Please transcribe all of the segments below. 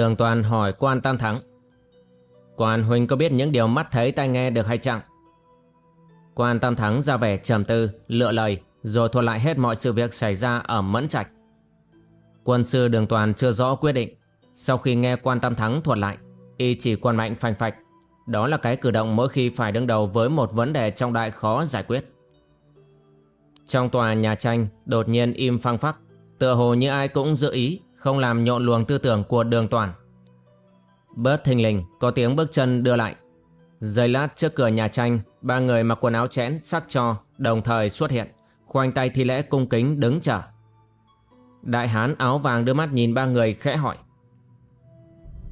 Đường toàn hỏi quan tam thắng. Quan huynh có biết những điều mắt thấy tai nghe được hay chăng? Quan tam thắng ra vẻ trầm tư, Lựa lời, Rồi thuật lại hết mọi sự việc xảy ra ở Mẫn Trạch. Quân sư đường toàn chưa rõ quyết định. Sau khi nghe quan tam thắng thuật lại, Y chỉ quan mạnh phanh phạch. Đó là cái cử động mỗi khi phải đứng đầu với một vấn đề trong đại khó giải quyết. Trong tòa nhà tranh, đột nhiên im phăng phắc, Tựa hồ như ai cũng dự ý không làm nhộn luồng tư tưởng của đường toàn. Bớt thình lình, có tiếng bước chân đưa lại. Giây lát trước cửa nhà tranh, ba người mặc quần áo chẽn sắc cho đồng thời xuất hiện, khoanh tay thi lễ cung kính đứng chờ. Đại hán áo vàng đưa mắt nhìn ba người khẽ hỏi.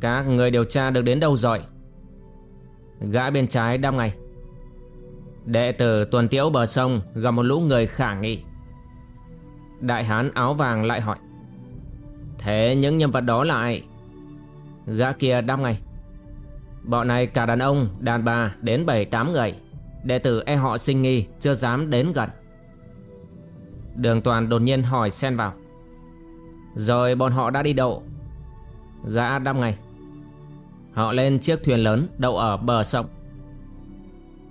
Các người điều tra được đến đâu rồi? Gã bên trái đáp ngay. Đệ tử tuần tiễu bờ sông gặp một lũ người khả nghi. Đại hán áo vàng lại hỏi. Thế những nhân vật đó là ai? Gã kia đáp ngay. Bọn này cả đàn ông, đàn bà đến 7-8 người. Đệ tử e họ sinh nghi chưa dám đến gần. Đường toàn đột nhiên hỏi xen vào. Rồi bọn họ đã đi đậu Gã đáp ngay. Họ lên chiếc thuyền lớn đậu ở bờ sông.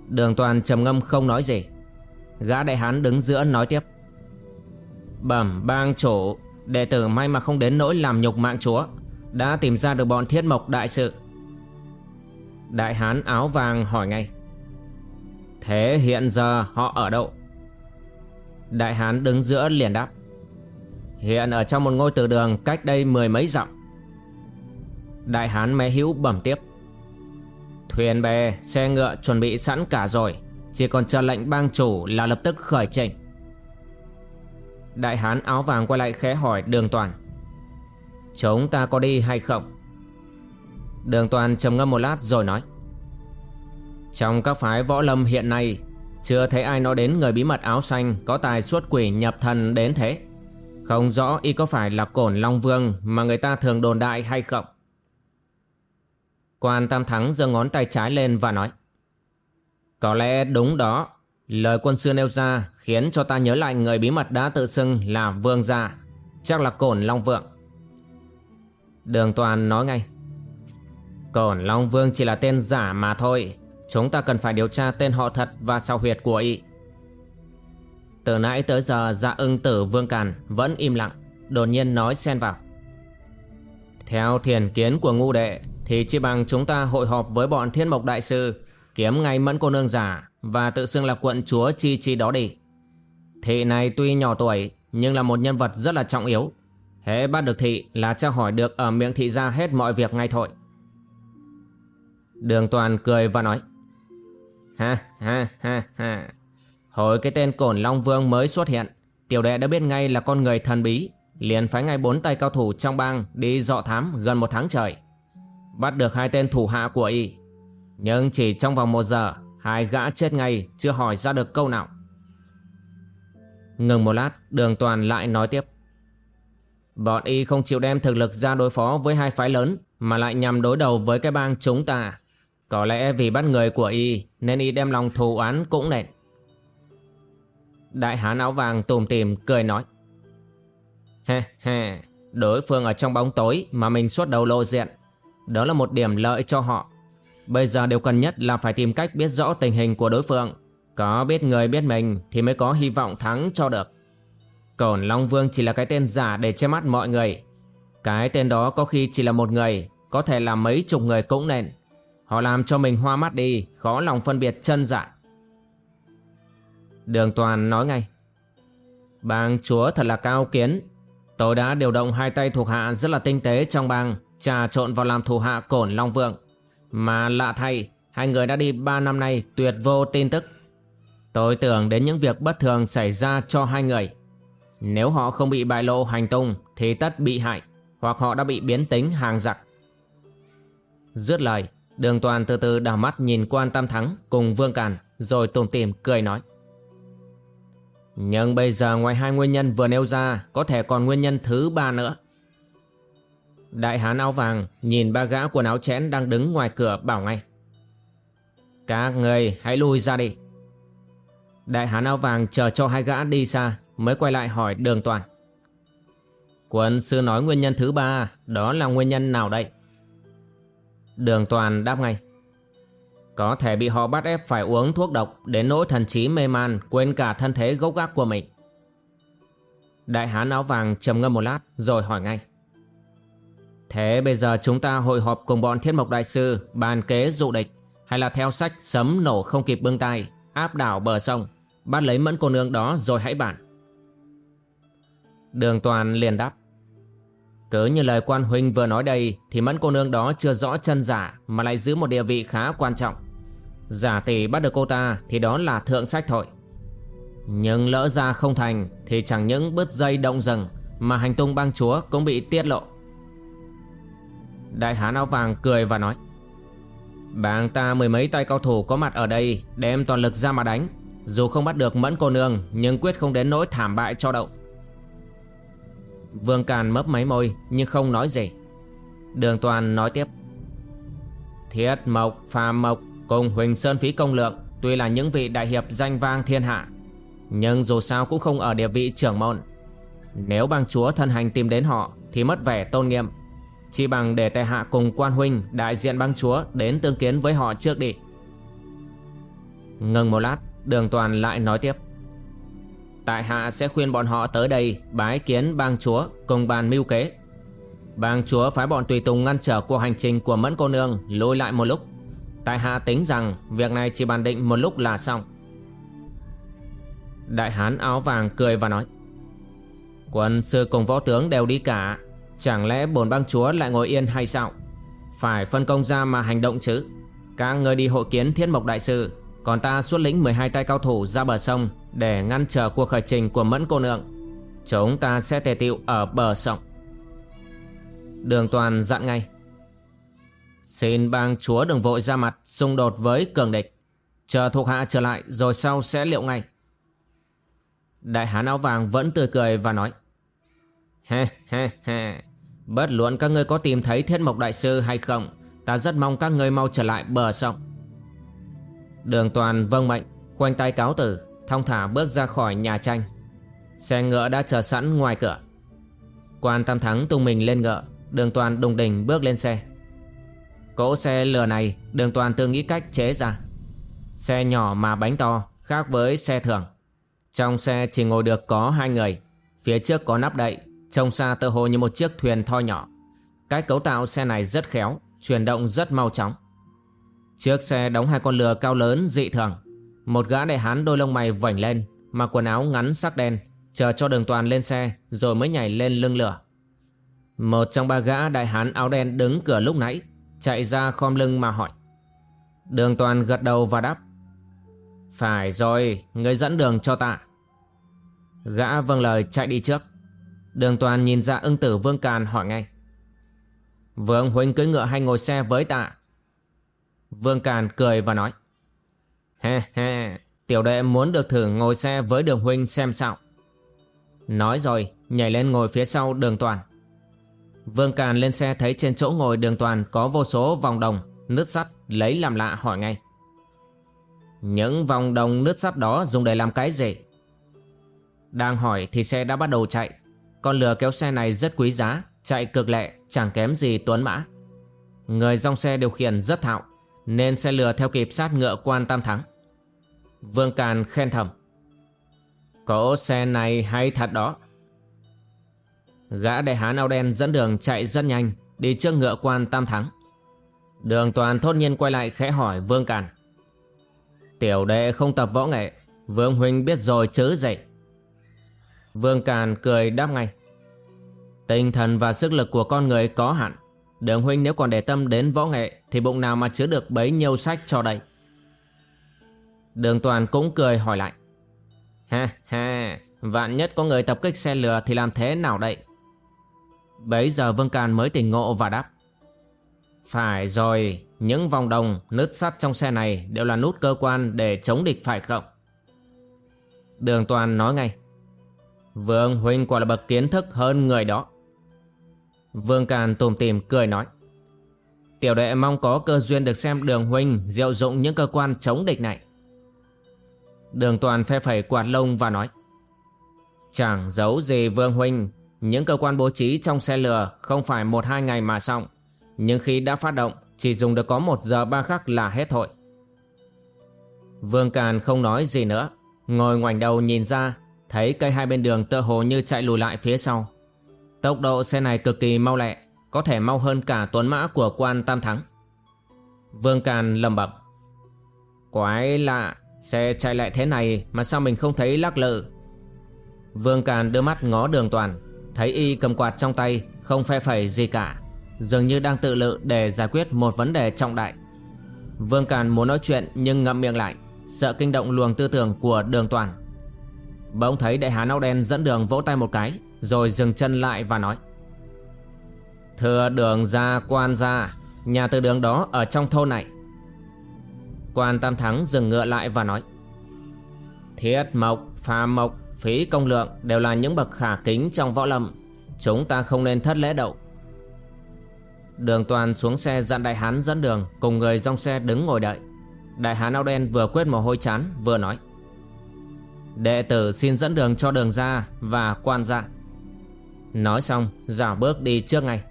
Đường toàn trầm ngâm không nói gì. Gã đại hán đứng giữa nói tiếp. Bẩm bang chủ. Đệ tử may mà không đến nỗi làm nhục mạng chúa Đã tìm ra được bọn thiết mộc đại sự. Đại hán áo vàng hỏi ngay Thế hiện giờ họ ở đâu? Đại hán đứng giữa liền đáp Hiện ở trong một ngôi từ đường cách đây mười mấy dặm. Đại hán mé hữu bẩm tiếp Thuyền bè, xe ngựa chuẩn bị sẵn cả rồi Chỉ còn chờ lệnh bang chủ là lập tức khởi trình Đại hán áo vàng quay lại khẽ hỏi đường toàn. Chúng ta có đi hay không? Đường toàn trầm ngâm một lát rồi nói. Trong các phái võ lâm hiện nay, Chưa thấy ai nói đến người bí mật áo xanh Có tài xuất quỷ nhập thần đến thế. Không rõ y có phải là cổn Long Vương Mà người ta thường đồn đại hay không. Quan Tam Thắng giơ ngón tay trái lên và nói. Có lẽ đúng đó. Lời quân sư nêu ra khiến cho ta nhớ lại người bí mật đã tự xưng là Vương Gia, chắc là Cổn Long Vượng. Đường Toàn nói ngay. Cổn Long Vương chỉ là tên giả mà thôi, chúng ta cần phải điều tra tên họ thật và sao huyệt của y. Từ nãy tới giờ dạ ưng tử Vương Càn vẫn im lặng, đột nhiên nói xen vào. Theo thiền kiến của ngu đệ thì chỉ bằng chúng ta hội họp với bọn thiên mộc đại sư kiếm ngay mẫn cô nương giả và tự xưng là quận chúa chi chi đó đi. Thị này tuy nhỏ tuổi, nhưng là một nhân vật rất là trọng yếu. Hễ bắt được thị là tra hỏi được ở miệng thị ra hết mọi việc ngay thôi. Đường toàn cười và nói, Ha ha ha ha Hồi cái tên cổn Long Vương mới xuất hiện, Tiểu đệ đã biết ngay là con người thần bí, Liền phái ngay bốn tay cao thủ trong bang Đi dọ thám gần một tháng trời Bắt được hai tên thủ hạ của y Nhưng chỉ trong vòng một giờ Hai gã chết ngay, chưa hỏi ra được câu nào. Ngừng một lát, đường toàn lại nói tiếp. Bọn y không chịu đem thực lực ra đối phó với hai phái lớn, Mà lại nhằm đối đầu với cái bang chúng ta. Có lẽ vì bắt người của y, Nên y đem lòng thù oán cũng nện. Đại hán áo vàng tùm tìm, cười nói. He he Đối phương ở trong bóng tối Mà mình xuất đầu lộ diện. Đó là một điểm lợi cho họ. Bây giờ điều cần nhất là phải tìm cách biết rõ tình hình của đối phương. Có biết người biết mình thì mới có hy vọng thắng cho được. Cổn Long Vương chỉ là cái tên giả để che mắt mọi người. Cái tên đó có khi chỉ là một người, Có thể là mấy chục người cũng nên. Họ làm cho mình hoa mắt đi, Khó lòng phân biệt chân giả Đường Toàn nói ngay. Bang chúa thật là cao kiến. Tôi đã điều động hai tay thuộc hạ rất là tinh tế trong bang, Trà trộn vào làm thủ hạ cổn Long Vương. Mà lạ thay, Hai người đã đi ba năm nay, tuyệt vô tin tức. Tôi tưởng đến những việc bất thường xảy ra cho hai người. Nếu họ không bị bại lộ hành tung, Thì tất bị hại, Hoặc họ đã bị biến tính hàng giặc. Dứt lời, Đường toàn từ từ đảo mắt nhìn quan tam thắng Cùng vương càn, Rồi tùm tìm cười nói. Nhưng bây giờ ngoài hai nguyên nhân vừa nêu ra, Có thể còn nguyên nhân thứ ba nữa. Đại hán áo vàng Nhìn ba gã quần áo chén đang đứng ngoài cửa bảo ngay. Các người hãy lui ra đi. Đại hán áo vàng chờ cho hai gã đi xa Mới quay lại hỏi đường toàn. Quân sư nói nguyên nhân thứ ba, Đó là nguyên nhân nào đây? Đường toàn đáp ngay. Có thể bị họ bắt ép phải uống thuốc độc Đến nỗi thần trí mê man, Quên cả thân thế gốc gác của mình. Đại hán áo vàng trầm ngâm một lát Rồi hỏi ngay. Thế bây giờ chúng ta hội họp cùng bọn thiết mộc đại sư, Bàn kế dụ địch, Hay là theo sách sấm nổ không kịp bưng tay, Áp đảo bờ sông. Bắt lấy mẫn cô nương đó rồi hãy bản Đường toàn liền đáp. Cứ như lời quan huynh vừa nói đây, Thì mẫn cô nương đó chưa rõ chân giả, Mà lại giữ một địa vị khá quan trọng. Giả tỷ bắt được cô ta, Thì đó là thượng sách thôi. Nhưng lỡ ra không thành, Thì chẳng những bứt dây động rừng Mà hành tung bang chúa cũng bị tiết lộ. Đại hán áo vàng cười và nói "Bàng ta mười mấy tay cao thủ có mặt ở đây Đem toàn lực ra mà đánh. Dù không bắt được mẫn cô nương Nhưng quyết không đến nỗi thảm bại cho đậu. Vương Càn mấp máy môi Nhưng không nói gì. Đường Toàn nói tiếp Thiết Mộc, Phàm Mộc Cùng Huỳnh Sơn Phí Công Lượng Tuy là những vị đại hiệp danh vang thiên hạ Nhưng dù sao cũng không ở địa vị trưởng môn. Nếu bang chúa thân hành tìm đến họ Thì mất vẻ tôn nghiêm. Chỉ bằng để tài hạ cùng quan huynh, Đại diện bang chúa đến tương kiến với họ trước đi. Ngừng một lát, Đường toàn lại nói tiếp. Tại hạ sẽ khuyên bọn họ tới đây Bái kiến bang chúa cùng bàn mưu kế. Bang chúa phái bọn tùy tùng ngăn trở cuộc hành trình của mẫn cô nương Lùi lại một lúc. Tại hạ tính rằng Việc này chỉ bàn định một lúc là xong. Đại hán áo vàng cười và nói, Quân sư cùng võ tướng đều đi cả. Chẳng lẽ bồn bang chúa lại ngồi yên hay sao? Phải phân công ra mà hành động chứ. Các người đi hội kiến thiên mộc đại sư, còn ta xuất lĩnh 12 tay cao thủ ra bờ sông Để ngăn trở cuộc khởi trình của mẫn cô nương. Chúng ta sẽ tề tiệu ở bờ sông. Đường toàn dặn ngay. Xin bang chúa đừng vội ra mặt xung đột với cường địch. Chờ thuộc hạ trở lại rồi sau sẽ liệu ngay. Đại hán áo vàng vẫn tươi cười và nói. Ha ha ha Bất luận các ngươi có tìm thấy thiết mộc đại sư hay không, Ta rất mong các ngươi mau trở lại bờ sông. Đường toàn vâng mệnh, Khoanh tay cáo tử Thong thả bước ra khỏi nhà tranh. Xe ngựa đã chờ sẵn ngoài cửa. Quan Tam Thắng tung mình lên ngựa, Đường toàn đùng đỉnh bước lên xe. Cỗ xe lừa này, Đường toàn tự nghĩ cách chế ra. Xe nhỏ mà bánh to, Khác với xe thường. Trong xe chỉ ngồi được có hai người, Phía trước có nắp đậy Trông xa tơ hồ như một chiếc thuyền thoi nhỏ. Cái cấu tạo xe này rất khéo, Chuyển động rất mau chóng. Trước xe đóng hai con lừa cao lớn, dị thường. Một gã đại hán đôi lông mày vảnh lên, Mặc quần áo ngắn sắc đen, Chờ cho đường toàn lên xe, Rồi mới nhảy lên lưng lửa. Một trong ba gã đại hán áo đen đứng cửa lúc nãy, Chạy ra khom lưng mà hỏi. Đường toàn gật đầu và đáp. Phải rồi, Người dẫn đường cho ta. Gã vâng lời chạy đi trước. Đường toàn nhìn ra ưng tử vương càn hỏi ngay. Vương huynh cưỡi ngựa hay ngồi xe với tạ? Vương Càn cười và nói. He he Tiểu đệ muốn được thử ngồi xe với đường huynh xem sao. Nói rồi, Nhảy lên ngồi phía sau đường toàn. Vương Càn lên xe thấy trên chỗ ngồi đường toàn Có vô số vòng đồng, Nứt sắt, lấy làm lạ hỏi ngay. Những vòng đồng nứt sắt đó dùng để làm cái gì? Đang hỏi thì xe đã bắt đầu chạy. Con lừa kéo xe này rất quý giá, Chạy cực lẹ, chẳng kém gì tuấn mã. Người dong xe điều khiển rất thạo, nên xe lừa theo kịp sát ngựa quan tam thắng. Vương Càn khen thầm Cỗ xe này hay thật đó. Gã đại hán áo đen dẫn đường chạy rất nhanh, Đi trước ngựa quan tam thắng. Đường toàn thốt nhiên quay lại khẽ hỏi Vương Càn, Tiểu đệ không tập võ nghệ, Vương Huynh biết rồi chứ dậy? Vương Càn cười đáp ngay Tinh thần và sức lực của con người có hạn. Đường Huynh nếu còn để tâm đến võ nghệ, Thì bụng nào mà chứa được bấy nhiêu sách cho đây Đường Toàn cũng cười hỏi lại. Ha ha, Vạn nhất có người tập kích xe lừa Thì làm thế nào đây? Bấy giờ Vương Càn mới tỉnh ngộ và đáp. Phải rồi, Những vòng đồng, nứt sắt trong xe này Đều là nút cơ quan để chống địch phải không? Đường Toàn nói ngay. Vương Huynh quả là bậc kiến thức hơn người đó. Vương Càn tùm tìm cười nói. Tiểu đệ mong có cơ duyên được xem đường Huynh diệu dụng những cơ quan chống địch này. Đường Toàn phe phẩy quạt lông và nói. Chẳng giấu gì Vương Huynh, Những cơ quan bố trí trong xe lừa Không phải một hai ngày mà xong. Nhưng khi đã phát động, Chỉ dùng được có một giờ ba khắc là hết thôi Vương Càn không nói gì nữa, Ngồi ngoảnh đầu nhìn ra, Thấy cây hai bên đường tựa hồ như chạy lùi lại phía sau. Tốc độ xe này cực kỳ mau lẹ, Có thể mau hơn cả tuấn mã của quan Tam Thắng. Vương Càn lầm bẩm. Quái lạ, Xe chạy lại thế này mà sao mình không thấy lắc lự. Vương Càn đưa mắt ngó đường toàn, Thấy y cầm quạt trong tay, Không phe phẩy gì cả, Dường như đang tự lự để giải quyết một vấn đề trọng đại. Vương Càn muốn nói chuyện nhưng ngậm miệng lại, Sợ kinh động luồng tư tưởng của đường toàn. Bỗng thấy đại hán áo đen dẫn đường vỗ tay một cái Rồi dừng chân lại và nói. Thưa đường ra quan ra Nhà từ đường đó ở trong thôn này. Quan Tam Thắng dừng ngựa lại và nói. Thiết mộc, phà mộc, phí công lượng Đều là những bậc khả kính trong võ lâm. Chúng ta không nên thất lễ đậu Đường toàn xuống xe dặn đại hán dẫn đường Cùng người trong xe đứng ngồi đợi. Đại hán áo đen vừa quét mồ hôi chán vừa nói. Đệ tử xin dẫn đường cho đường ra và quan dạ Nói xong, giả bước đi trước ngay.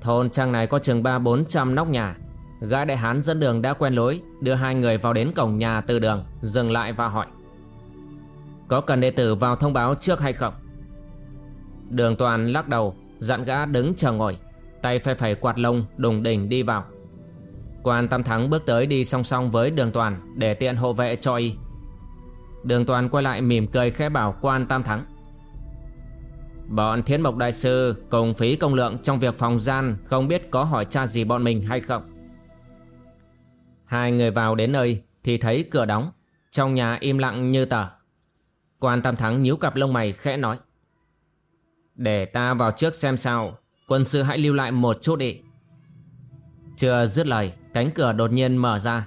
Thôn trang này có chừng ba bốn trăm nóc nhà. Gã đại hán dẫn đường đã quen lối, Đưa hai người vào đến cổng nhà từ đường, Dừng lại và hỏi. Có cần đệ tử vào thông báo trước hay không? Đường toàn lắc đầu, Dặn gã đứng chờ ngồi, Tay phe phẩy quạt lông đùng đỉnh đi vào. Quan Tam Thắng bước tới đi song song với đường toàn Để tiện hộ vệ cho y. Đường toàn quay lại mỉm cười khẽ bảo quan Tam Thắng. Bọn Thiên Mộc Đại Sư cùng phí công lượng trong việc phòng gian Không biết có hỏi cha gì bọn mình hay không? Hai người vào đến nơi thì thấy cửa đóng, Trong nhà im lặng như tờ. Quan Tam Thắng nhíu cặp lông mày khẽ nói, Để ta vào trước xem sao, Quân sư hãy lưu lại một chút đi. Chưa dứt lời, Cánh cửa đột nhiên mở ra.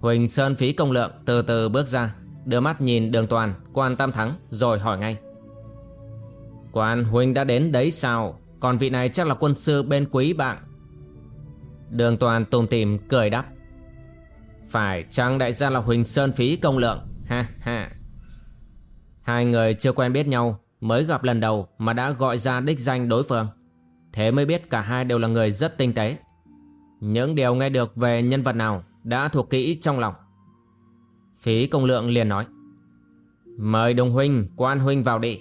Huỳnh Sơn phí công lượng từ từ bước ra. Đưa mắt nhìn đường toàn, Quan Tam Thắng, rồi hỏi ngay. Quan Huỳnh đã đến đấy sao? Còn vị này chắc là quân sư bên quý bạn. Đường toàn tùm tìm, cười đáp. Phải, chăng đại gia là Huỳnh Sơn phí công lượng? Ha ha. Hai người chưa quen biết nhau, Mới gặp lần đầu mà đã gọi ra đích danh đối phương. Thế mới biết cả hai đều là người rất tinh tế. Những điều nghe được về nhân vật nào Đã thuộc kỹ trong lòng. Phí công lượng liền nói. Mời đồng huynh, quan huynh vào đi.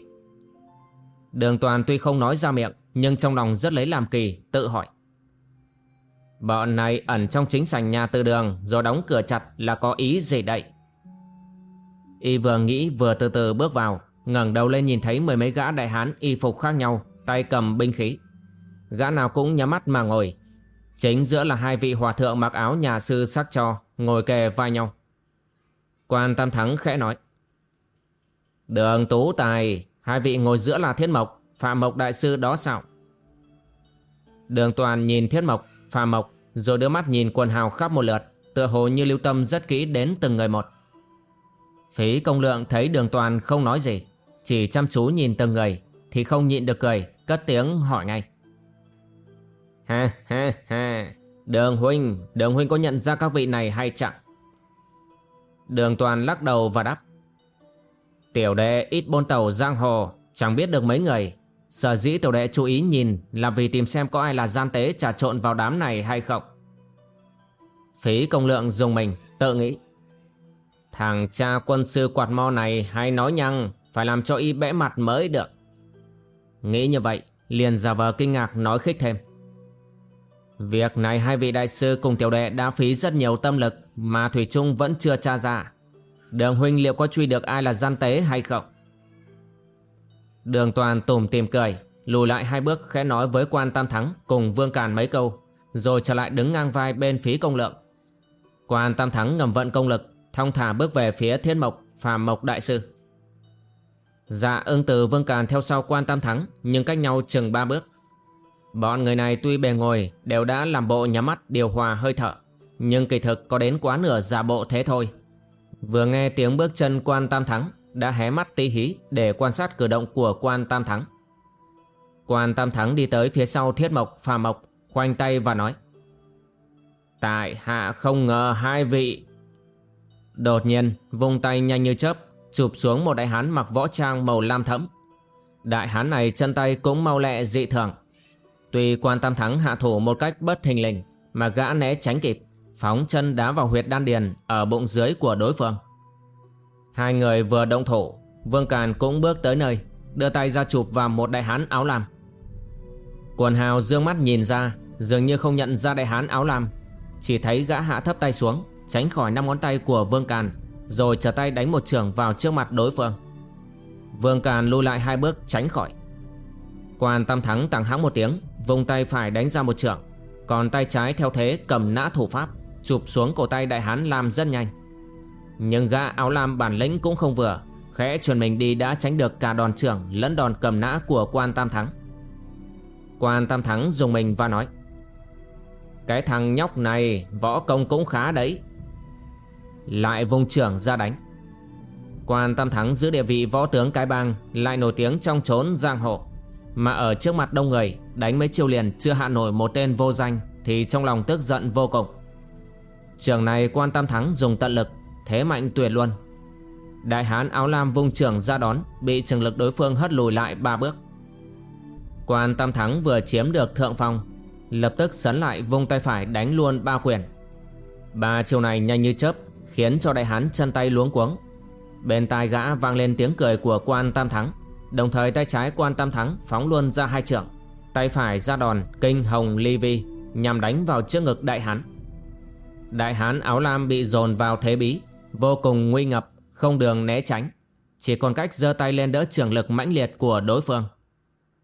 Đường toàn tuy không nói ra miệng Nhưng trong lòng rất lấy làm kỳ, tự hỏi. Bọn này ẩn trong chính sảnh nhà từ đường Rồi đóng cửa chặt là có ý gì đậy Y vừa nghĩ vừa từ từ bước vào ngẩng đầu lên nhìn thấy mười mấy gã đại hán y phục khác nhau Tay cầm binh khí. Gã nào cũng nhắm mắt mà ngồi. Chính giữa là hai vị hòa thượng mặc áo nhà sư sắc cho Ngồi kề vai nhau. Quan Tam Thắng khẽ nói. Đường Tú Tài, Hai vị ngồi giữa là Thiết Mộc, Phạm Mộc Đại Sư đó sao? Đường Toàn nhìn Thiết Mộc, Phạm Mộc, Rồi đưa mắt nhìn quần hào khắp một lượt, Tựa hồ như lưu tâm rất kỹ đến từng người một. Phí công lượng thấy đường Toàn không nói gì, Chỉ chăm chú nhìn từng người, Thì không nhịn được cười, Cất tiếng hỏi ngay. Ha ha ha, Đường Huynh Đường Huynh có nhận ra các vị này hay chẳng Đường Toàn lắc đầu và đáp. Tiểu đệ ít bôn tàu giang hồ, Chẳng biết được mấy người. Sở dĩ tiểu đệ chú ý nhìn Là vì tìm xem có ai là gian tế trà trộn vào đám này hay không. Phí công lượng dùng mình, tự nghĩ. Thằng cha quân sư quạt mo này hay nói nhăng, Phải làm cho y bẽ mặt mới được. Nghĩ như vậy, liền giả vờ kinh ngạc nói khích thêm. Việc này hai vị đại sư cùng tiểu đệ đã phí rất nhiều tâm lực Mà Thủy Trung vẫn chưa tra ra. Đường huynh liệu có truy được ai là gian tế hay không? Đường toàn tùm tìm cười, Lùi lại hai bước khẽ nói với quan tam thắng Cùng vương càn mấy câu, Rồi trở lại đứng ngang vai bên phí công lượng. Quan tam thắng ngầm vận công lực, Thong thả bước về phía thiên mộc, Phàm mộc đại sư. Dạ ưng từ vương càn theo sau quan tam thắng, Nhưng cách nhau chừng ba bước. Bọn người này tuy bề ngồi Đều đã làm bộ nhắm mắt điều hòa hơi thở, Nhưng kỳ thực có đến quá nửa giả bộ thế thôi. Vừa nghe tiếng bước chân quan tam thắng Đã hé mắt tí hí Để quan sát cử động của quan tam thắng. Quan tam thắng đi tới phía sau thiết mộc, phà mộc, Khoanh tay và nói, Tại hạ không ngờ hai vị. Đột nhiên, vung tay nhanh như chớp, Chụp xuống một đại hán mặc võ trang màu lam thẫm. Đại hán này chân tay cũng mau lẹ dị thường. Tuy quan tam thắng hạ thủ một cách bất thình lình, Mà gã né tránh kịp, Phóng chân đá vào huyệt đan điền Ở bụng dưới của đối phương. Hai người vừa động thủ, Vương Càn cũng bước tới nơi, Đưa tay ra chụp vào một đại hán áo lam. Quần hào dương mắt nhìn ra, Dường như không nhận ra đại hán áo lam, Chỉ thấy gã hạ thấp tay xuống, Tránh khỏi năm ngón tay của Vương Càn, Rồi trở tay đánh một trường vào trước mặt đối phương. Vương Càn lui lại hai bước tránh khỏi. Quan Tam Thắng tàng hãng một tiếng Vùng tay phải đánh ra một trưởng, Còn tay trái theo thế cầm nã thủ pháp Chụp xuống cổ tay đại hán làm rất nhanh. Nhưng gã áo lam bản lĩnh cũng không vừa Khẽ chuẩn mình đi đã tránh được cả đòn trưởng Lẫn đòn cầm nã của quan Tam Thắng. Quan Tam Thắng dùng mình và nói Cái thằng nhóc này võ công cũng khá đấy. Lại vùng trưởng ra đánh. Quan Tam Thắng giữ địa vị võ tướng cái bang Lại nổi tiếng trong trốn giang hồ. Mà ở trước mặt đông người Đánh mấy chiêu liền, chưa hạ nổi một tên vô danh, Thì trong lòng tức giận vô cùng. Trường này quan tam thắng dùng tận lực, Thế mạnh tuyệt luôn. Đại hán áo lam vung trưởng ra đón, Bị trường lực đối phương hất lùi lại ba bước. Quan tam thắng vừa chiếm được thượng phong, Lập tức sấn lại vung tay phải đánh luôn ba quyền. Ba chiều này nhanh như chớp, Khiến cho đại hán chân tay luống cuống. Bên tai gã vang lên tiếng cười của quan tam thắng, Đồng thời tay trái quan tam thắng phóng luôn ra hai trưởng Tay phải ra đòn, kinh hồng ly vi, Nhằm đánh vào trước ngực đại hán. Đại hán áo lam bị dồn vào thế bí, Vô cùng nguy ngập, Không đường né tránh. Chỉ còn cách giơ tay lên đỡ trường lực mãnh liệt của đối phương.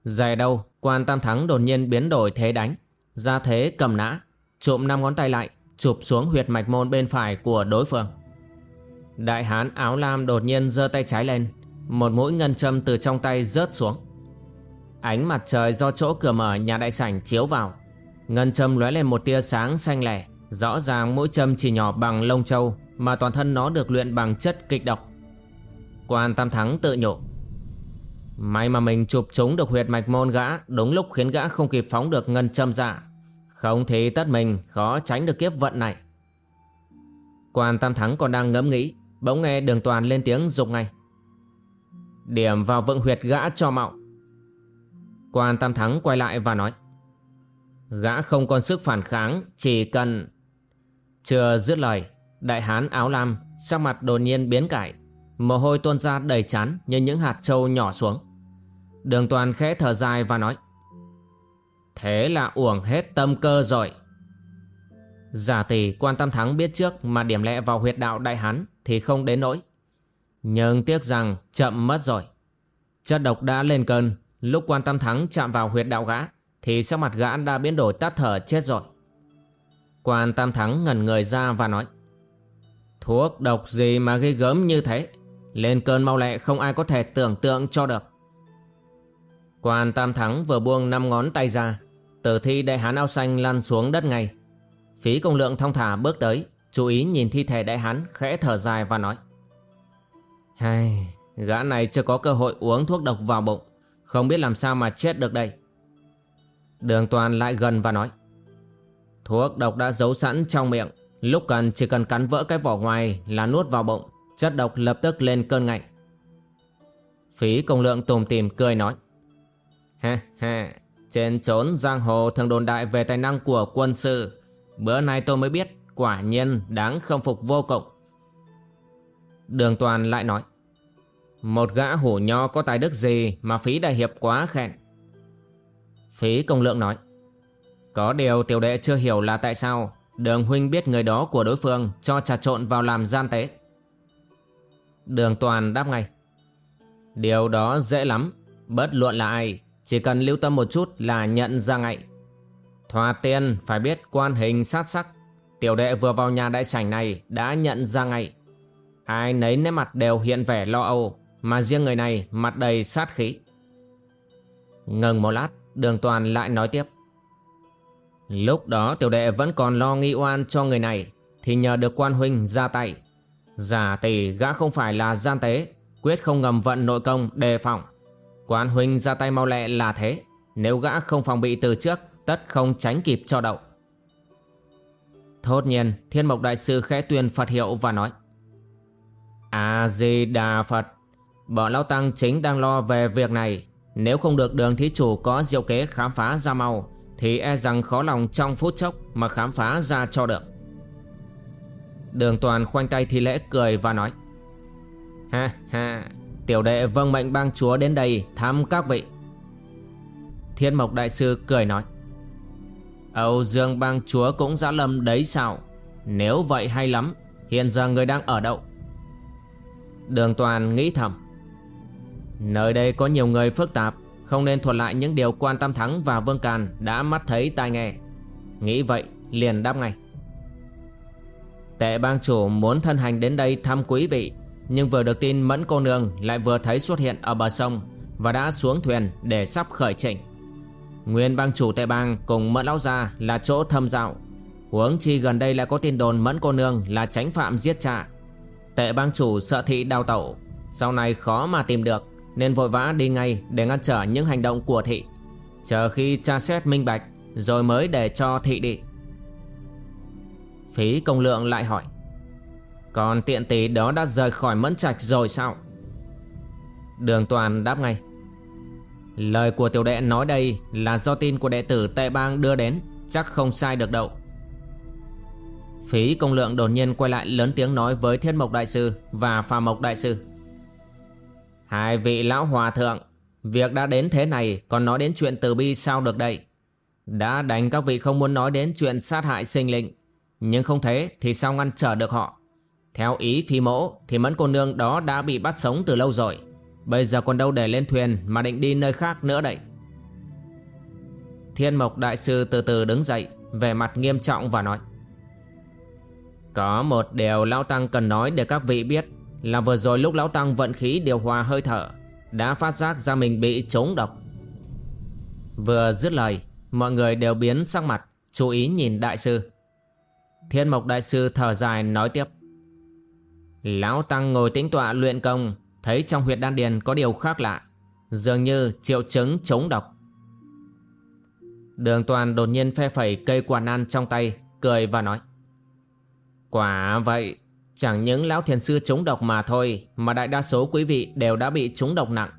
Dài đâu Quan tam thắng đột nhiên biến đổi thế đánh. Ra thế cầm nã Trụm năm ngón tay lại, Chụp xuống huyệt mạch môn bên phải của đối phương. Đại hán áo lam đột nhiên giơ tay trái lên, Một mũi ngân châm từ trong tay rớt xuống. Ánh mặt trời do chỗ cửa mở nhà đại sảnh chiếu vào. Ngân châm lóe lên một tia sáng xanh lẻ. Rõ ràng mỗi châm chỉ nhỏ bằng lông châu Mà toàn thân nó được luyện bằng chất kịch độc. Quan Tam Thắng tự nhủ. May mà mình chụp trúng được huyệt mạch môn gã, Đúng lúc khiến gã không kịp phóng được ngân châm ra. Không thì tất mình khó tránh được kiếp vận này. Quan Tam Thắng còn đang ngẫm nghĩ, Bỗng nghe đường toàn lên tiếng dục ngay. Điểm vào vượng huyệt gã cho mạo. Quan Tam Thắng quay lại và nói, Gã không còn sức phản kháng, Chỉ cần Chưa dứt lời, Đại hán áo lam, Sắc mặt đột nhiên biến cải, Mồ hôi tuôn ra đầy chán Như những hạt trâu nhỏ xuống. Đường toàn khẽ thở dài và nói, Thế là uổng hết tâm cơ rồi. Giả tỷ quan tam thắng biết trước Mà điểm lẽ vào huyệt đạo đại hán Thì không đến nỗi, Nhưng tiếc rằng chậm mất rồi. Chất độc đã lên cơn Lúc quan tam thắng chạm vào huyệt đạo gã Thì sắc mặt gã đã biến đổi tắt thở chết rồi. Quan tam thắng ngẩn người ra và nói Thuốc độc gì mà gây gớm như thế? Lên cơn mau lẹ không ai có thể tưởng tượng cho được. Quan tam thắng vừa buông năm ngón tay ra Tử thi đại hán áo xanh lăn xuống đất ngay. Phí công lượng thong thả bước tới Chú ý nhìn thi thể đại hán khẽ thở dài và nói Hai, gã này chưa có cơ hội uống thuốc độc vào bụng. Không biết làm sao mà chết được đây. Đường toàn lại gần và nói, Thuốc độc đã giấu sẵn trong miệng. Lúc cần chỉ cần cắn vỡ cái vỏ ngoài là nuốt vào bụng, Chất độc lập tức lên cơn ngạnh. Phí công lượng tùm tìm cười nói Ha ha Trên trốn giang hồ thường đồn đại về tài năng của quân sư Bữa nay tôi mới biết, Quả nhiên đáng khâm phục vô cùng. Đường toàn lại nói một gã hổ nho có tài đức gì Mà phí đại hiệp quá khen Phí công lượng nói, Có điều tiểu đệ chưa hiểu là tại sao Đường huynh biết người đó của đối phương Cho trà trộn vào làm gian tế. Đường toàn đáp ngay, Điều đó dễ lắm, Bất luận là ai, Chỉ cần lưu tâm một chút là nhận ra ngay. Thoa tiên phải biết quan hình sát sắc, Tiểu đệ vừa vào nhà đại sảnh này Đã nhận ra ngay. Ai nấy nét mặt đều hiện vẻ lo âu. Mà riêng người này mặt đầy sát khí. Ngừng một lát, Đường toàn lại nói tiếp. Lúc đó tiểu đệ vẫn còn lo nghi oan cho người này, Thì nhờ được quan huynh ra tay. Giả tỷ gã không phải là gian tế, Quyết không ngầm vận nội công đề phòng. Quan huynh ra tay mau lẹ là thế, Nếu gã không phòng bị từ trước, Tất không tránh kịp cho đậu. Thốt nhiên, Thiên mộc đại sư khẽ tuyên Phật hiệu và nói A-di-đà Phật Bọn Lão Tăng chính đang lo về việc này. Nếu không được đường thí chủ có diệu kế khám phá ra mau, Thì e rằng khó lòng trong phút chốc Mà khám phá ra cho được. Đường toàn khoanh tay thi lễ cười và nói, Ha ha, Tiểu đệ vâng mệnh bang chúa đến đây thăm các vị. Thiên mộc đại sư cười nói, Âu Dương bang chúa cũng dã lâm đấy sao? Nếu vậy hay lắm, Hiện giờ người đang ở đâu? Đường toàn nghĩ thầm Nơi đây có nhiều người phức tạp, Không nên thuật lại những điều quan tâm thắng và vương càn Đã mắt thấy tai nghe. Nghĩ vậy, liền đáp ngay. Tệ bang chủ muốn thân hành đến đây thăm quý vị, Nhưng vừa được tin Mẫn cô nương lại vừa thấy xuất hiện ở bờ sông Và đã xuống thuyền để sắp khởi trình Nguyên bang chủ tệ bang cùng Mẫn lão gia là chỗ thâm dạo. Huống chi gần đây lại có tin đồn Mẫn cô nương là tránh phạm giết cha. Tệ bang chủ sợ thị đào tẩu, Sau này khó mà tìm được. Nên vội vã đi ngay để ngăn trở những hành động của thị. Chờ khi tra xét minh bạch, Rồi mới để cho thị đi. Phí công lượng lại hỏi, Còn tiện tỷ đó đã rời khỏi mẫn trạch rồi sao? Đường toàn đáp ngay, Lời của tiểu đệ nói đây là do tin của đệ tử tệ bang đưa đến, Chắc không sai được đâu. Phí công lượng đột nhiên quay lại lớn tiếng nói với Thiên Mộc Đại Sư và Phà Mộc Đại Sư. Hai vị lão hòa thượng, Việc đã đến thế này còn nói đến chuyện từ bi sao được đây? Đã đánh các vị không muốn nói đến chuyện sát hại sinh linh, Nhưng không thế thì sao ngăn trở được họ? Theo ý phi mẫu thì mẫn cô nương đó đã bị bắt sống từ lâu rồi. Bây giờ còn đâu để lên thuyền mà định đi nơi khác nữa đây? Thiên Mộc Đại Sư từ từ đứng dậy, vẻ mặt nghiêm trọng và nói, Có một điều Lão Tăng cần nói để các vị biết. Là vừa rồi lúc Lão Tăng vận khí điều hòa hơi thở, Đã phát giác ra mình bị trống độc. Vừa dứt lời, Mọi người đều biến sắc mặt, Chú ý nhìn Đại Sư. Thiên Mộc Đại Sư thở dài nói tiếp. Lão Tăng ngồi tĩnh tọa luyện công, Thấy trong huyệt đan điền có điều khác lạ, Dường như triệu chứng chống độc. Đường toàn đột nhiên phe phẩy cây quả nan trong tay, Cười và nói. Quả vậy Chẳng những lão thiền sư trúng độc mà thôi Mà đại đa số quý vị đều đã bị trúng độc nặng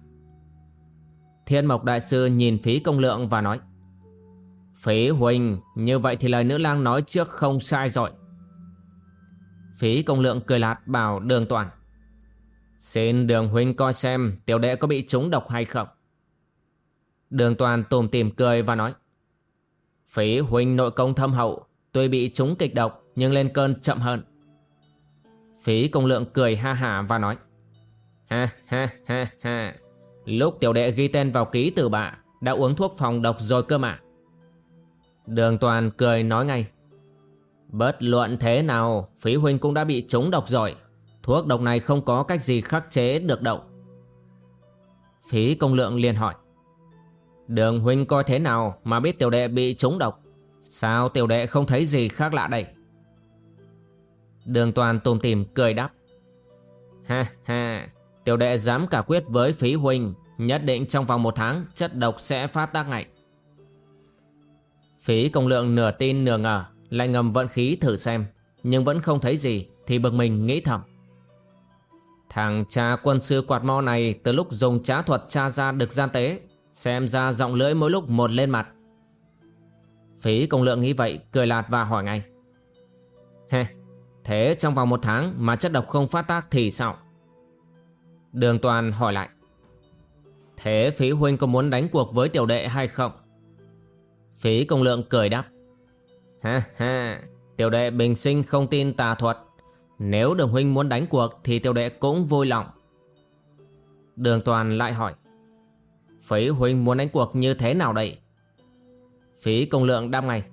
Thiên mộc đại sư nhìn phí công lượng và nói Phí huynh Như vậy thì lời nữ lang nói trước không sai rồi Phí công lượng cười lạt bảo đường toàn Xin đường huynh coi xem tiểu đệ có bị trúng độc hay không. Đường toàn tùm tìm cười và nói. Phí huynh nội công thâm hậu, tuy bị trúng kịch độc nhưng lên cơn chậm hơn. Phí công lượng cười ha hả và nói. Ha ha ha ha, lúc tiểu đệ ghi tên vào ký từ bạ, đã uống thuốc phòng độc rồi cơ mà. Đường toàn cười nói ngay. Bất luận thế nào, phí huynh cũng đã bị trúng độc rồi. Thuốc độc này không có cách gì khắc chế được đậu Phí công lượng liền hỏi Đường huynh coi thế nào mà biết tiểu đệ bị trúng độc Sao tiểu đệ không thấy gì khác lạ đây Đường toàn tùm tìm cười đáp. Ha ha Tiểu đệ dám cả quyết với phí huynh Nhất định trong vòng một tháng Chất độc sẽ phát tác ngay. Phí công lượng nửa tin nửa ngờ Lại ngầm vận khí thử xem Nhưng vẫn không thấy gì Thì bực mình nghĩ thầm. Thằng cha quân sư quạt mo này từ lúc dùng trá thuật tra ra được gian tế Xem ra giọng lưỡi mỗi lúc một lên mặt. Phí công lượng nghĩ vậy cười lạt và hỏi ngay. Hê, thế trong vòng một tháng mà chất độc không phát tác thì sao? Đường toàn hỏi lại Thế phí huynh có muốn đánh cuộc với tiểu đệ hay không? Phí công lượng cười đáp. Ha ha, tiểu đệ bình sinh không tin tà thuật. Nếu đường huynh muốn đánh cuộc thì tiểu đệ cũng vui lòng. Đường toàn lại hỏi. Phí huynh muốn đánh cuộc như thế nào đây? Phí công lượng đáp ngay.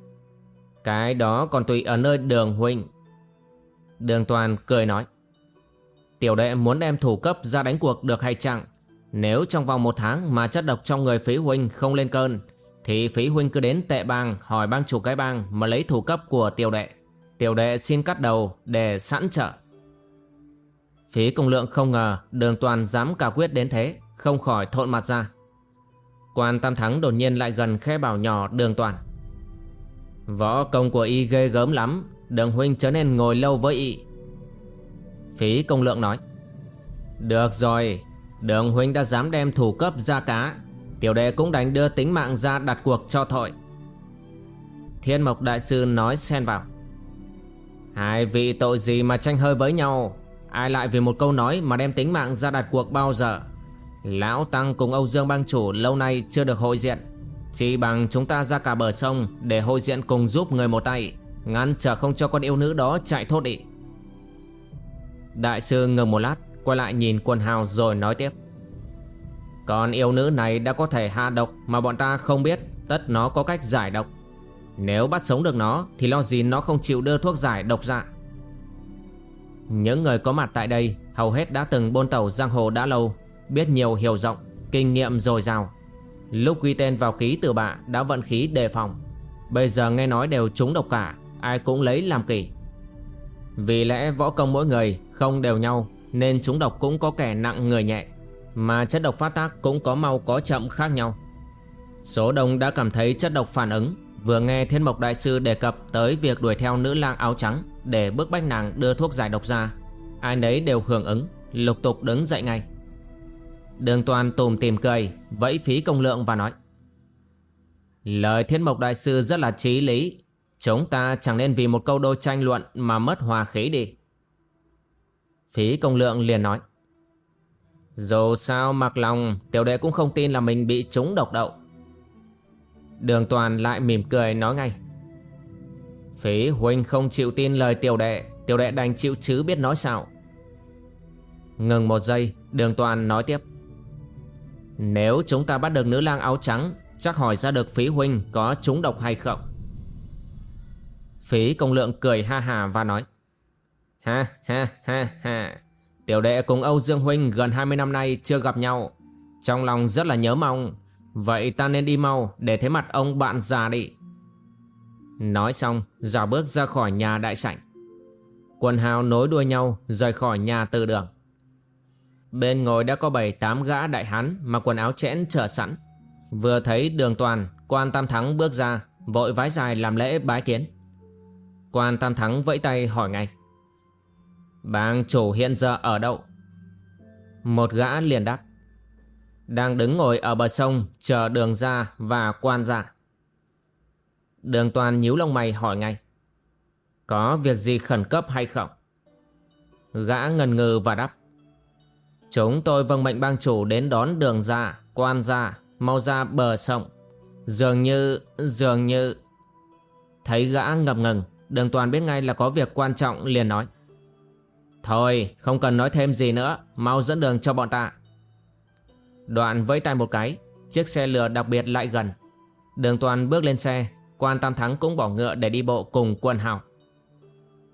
Cái đó còn tùy ở nơi đường huynh. Đường toàn cười nói. Tiểu đệ muốn đem thủ cấp ra đánh cuộc được hay chẳng? Nếu trong vòng một tháng mà chất độc trong người phí huynh không lên cơn, Thì phí huynh cứ đến tệ bang hỏi bang chủ cái bang mà lấy thủ cấp của tiểu đệ Tiểu đệ xin cắt đầu để sẵn trợ Phí công lượng không ngờ đường toàn dám cả quyết đến thế, Không khỏi thộn mặt ra Quan Tam Thắng đột nhiên lại gần khe bảo nhỏ đường toàn Võ công của y ghê gớm lắm Đường huynh chớ nên ngồi lâu với y. Phí công lượng nói. Được rồi, Đường huynh đã dám đem thủ cấp ra cá. Tiểu đệ cũng đánh đưa tính mạng ra đặt cuộc cho thội. Thiên Mộc Đại Sư nói xen vào. Hai vị tội gì mà tranh hơi với nhau? Ai lại vì một câu nói mà đem tính mạng ra đặt cuộc bao giờ? Lão Tăng cùng Âu Dương Bang Chủ lâu nay chưa được hội diện. Chỉ bằng chúng ta ra cả bờ sông Để hội diện cùng giúp người một tay. Ngăn trở không cho con yêu nữ đó chạy thốt đi. Đại sư ngừng một lát, Quay lại nhìn quần hào rồi nói tiếp. Con yêu nữ này đã có thể hạ độc Mà bọn ta không biết, Tất nó có cách giải độc. Nếu bắt sống được nó, Thì lo gì nó không chịu đưa thuốc giải độc ra? Những người có mặt tại đây Hầu hết đã từng bôn tàu giang hồ đã lâu, Biết nhiều hiểu rộng, Kinh nghiệm dồi dào. Lúc ghi tên vào ký từ bạ đã vận khí đề phòng. Bây giờ nghe nói đều trúng độc cả. Ai cũng lấy làm kỳ. Vì lẽ võ công mỗi người không đều nhau, nên chúng độc cũng có kẻ nặng người nhẹ, Mà chất độc phát tác cũng có mau có chậm khác nhau. Số đông đã cảm thấy chất độc phản ứng, Vừa nghe Thiên Mộc Đại Sư đề cập tới việc đuổi theo nữ lang áo trắng Để bức bách nàng đưa thuốc giải độc ra, Ai nấy đều hưởng ứng, Lục tục đứng dậy ngay. Đường toàn tùm tìm cười, Vẫy phí công lượng và nói, Lời Thiên Mộc Đại Sư rất là trí lý Chúng ta chẳng nên vì một câu đôi tranh luận Mà mất hòa khí đi. Phí công lượng liền nói. Dù sao mặc lòng Tiểu đệ cũng không tin là mình bị trúng độc đậu. Đường toàn lại mỉm cười nói ngay. Phí huynh không chịu tin lời tiểu đệ Tiểu đệ đành chịu chứ biết nói sao. Ngừng một giây, Đường toàn nói tiếp. Nếu chúng ta bắt được nữ lang áo trắng, Chắc hỏi ra được phí huynh có trúng độc hay không? Phí công lượng cười ha hà và nói Ha ha ha ha. Tiểu đệ cùng Âu Dương Huynh gần 20 năm nay chưa gặp nhau. Trong lòng rất là nhớ mong. Vậy ta nên đi mau để thấy mặt ông bạn già đi. Nói xong, dò bước ra khỏi nhà đại sảnh. Quần hào nối đuôi nhau rời khỏi nhà từ đường. Bên ngồi đã có bảy tám gã đại hán mà quần áo chẽn trở sẵn. Vừa thấy đường toàn, quan tam thắng bước ra, vội vái dài làm lễ bái kiến. Quan tam thắng vẫy tay hỏi ngay. Bang chủ hiện giờ ở đâu? Một gã liền đáp. Đang đứng ngồi ở bờ sông chờ đường ra và quan ra. Đường toàn nhíu lông mày hỏi ngay. Có việc gì khẩn cấp hay không? Gã ngần ngừ và đáp. Chúng tôi vâng mệnh bang chủ đến đón đường ra, quan ra, mau ra bờ sông. Dường như, dường như... Thấy gã ngập ngừng, đường toàn biết ngay là có việc quan trọng, liền nói. Thôi, không cần nói thêm gì nữa, Mau dẫn đường cho bọn ta. Đoạn vẫy tay một cái, Chiếc xe lừa đặc biệt lại gần. Đường toàn bước lên xe, Quan Tam Thắng cũng bỏ ngựa để đi bộ cùng quân hào.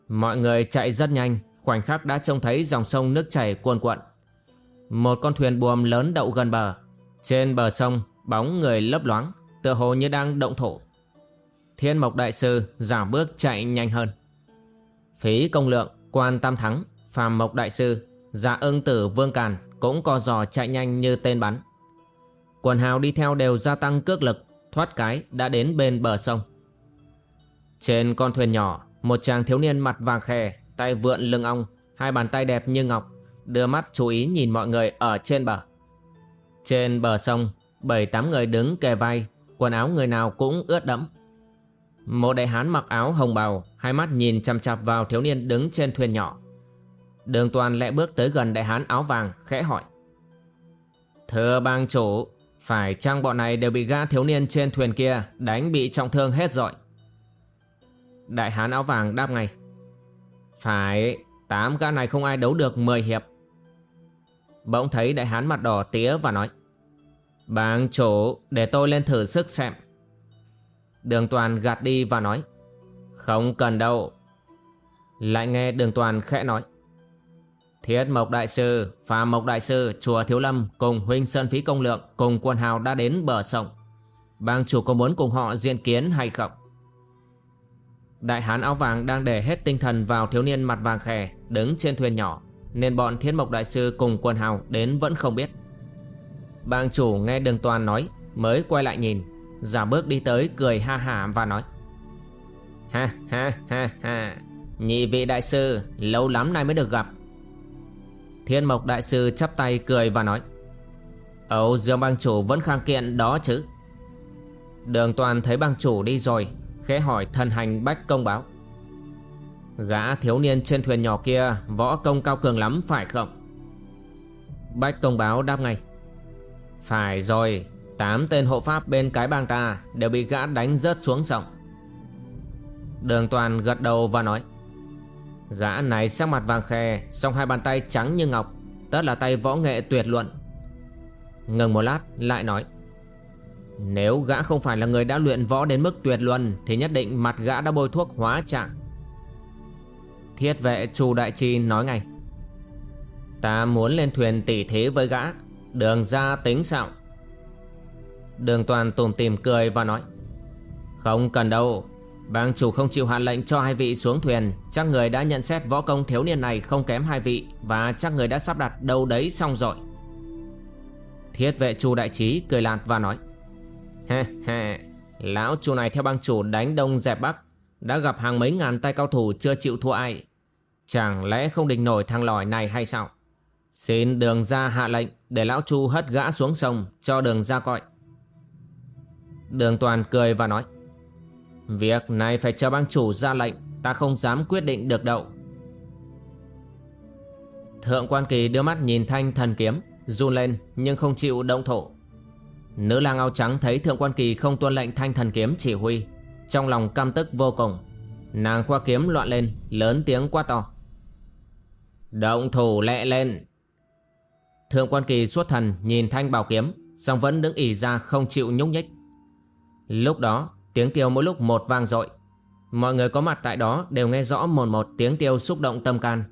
Mọi người chạy rất nhanh, Khoảnh khắc đã trông thấy dòng sông nước chảy cuồn cuộn. Một con thuyền buồm lớn đậu gần bờ. Trên bờ sông, bóng người lấp loáng, Tựa hồ như đang động thổ. Thiên Mộc Đại Sư giảm bước chạy nhanh hơn. Phí công lượng, Quan Tam Thắng, Phàm Mộc Đại Sư Dạ ưng tử Vương Càn Cũng co giò chạy nhanh như tên bắn. Quần hào đi theo đều gia tăng cước lực, Thoát cái đã đến bên bờ sông. Trên con thuyền nhỏ, Một chàng thiếu niên mặt vàng khè, Tay vượn lưng ong, Hai bàn tay đẹp như ngọc, Đưa mắt chú ý nhìn mọi người ở trên bờ. Trên bờ sông, Bảy tám người đứng kề vai, Quần áo người nào cũng ướt đẫm. Một đại hán mặc áo hồng bào, Hai mắt nhìn chằm chặp vào thiếu niên đứng trên thuyền nhỏ. Đường toàn lẹ bước tới gần đại hán áo vàng, khẽ hỏi. Thưa bang chủ, Phải chăng bọn này đều bị gã thiếu niên trên thuyền kia đánh bị trọng thương hết rồi? Đại hán áo vàng đáp ngay. Phải, Tám gã này không ai đấu được 10 hiệp. Bỗng thấy đại hán mặt đỏ tía và nói. Bang chủ, để tôi lên thử sức xem. Đường toàn gạt đi và nói Không cần đâu Lại nghe đường toàn khẽ nói Thiết Mộc Đại Sư, Phà Mộc Đại Sư, Chùa Thiếu Lâm cùng Huynh Sơn Phí Công Lượng cùng quân hào đã đến bờ sông. Bang chủ có muốn cùng họ diện kiến hay không? Đại hán áo vàng đang để hết tinh thần vào thiếu niên mặt vàng khè đứng trên thuyền nhỏ nên bọn Thiết Mộc Đại Sư cùng quân hào đến vẫn không biết. Bang chủ nghe đường toàn nói mới quay lại nhìn, giả bước đi tới cười ha hả và nói. Ha ha ha ha, nhị vị đại sư lâu lắm nay mới được gặp. Thiên Mộc Đại Sư chắp tay cười và nói. Âu Dương bang chủ vẫn khang kiện đó chứ? Đường toàn thấy bang chủ đi rồi Khẽ hỏi thân hành bách công báo. Gã thiếu niên trên thuyền nhỏ kia Võ công cao cường lắm phải không? Bách công báo đáp ngay. Phải rồi Tám tên hộ pháp bên cái bang ta Đều bị gã đánh rớt xuống sông. Đường toàn gật đầu và nói, Gã này sắc mặt vàng khè, Song hai bàn tay trắng như ngọc, Tất là tay võ nghệ tuyệt luận. Ngừng một lát, lại nói, Nếu gã không phải là người đã luyện võ đến mức tuyệt luân, Thì nhất định mặt gã đã bôi thuốc hóa trạng. Thiết vệ Chu Đại Chi nói ngay, Ta muốn lên thuyền tỉ thế với gã, Đường ra tính sao Đường toàn tùm tìm cười và nói, Không cần đâu. Bang chủ không chịu hạ lệnh cho hai vị xuống thuyền. Chắc người đã nhận xét võ công thiếu niên này không kém hai vị Và chắc người đã sắp đặt đâu đấy xong rồi. Thiết vệ chu đại trí cười lạt và nói Ha ha Lão chu này theo bang chủ đánh đông dẹp bắc, Đã gặp hàng mấy ngàn tay cao thủ chưa chịu thua ai. Chẳng lẽ không định nổi thằng lòi này hay sao? Xin đường ra hạ lệnh Để lão chu hất gã xuống sông Cho đường ra coi. Đường toàn cười và nói, Việc này phải chờ bang chủ ra lệnh, Ta không dám quyết định được đâu. Thượng quan kỳ đưa mắt nhìn thanh thần kiếm, Run lên nhưng không chịu động thổ. Nữ lang áo trắng thấy thượng quan kỳ không tuân lệnh thanh thần kiếm chỉ huy, Trong lòng căm tức vô cùng. Nàng khoa kiếm loạn lên, Lớn tiếng quát to, Động thủ lẹ lên. Thượng quan kỳ suốt thần nhìn thanh bảo kiếm, song vẫn đứng ỉ ra không chịu nhúc nhích. Lúc đó, Tiếng kêu mỗi lúc một vang dội. Mọi người có mặt tại đó đều nghe rõ một một tiếng kêu xúc động tâm can.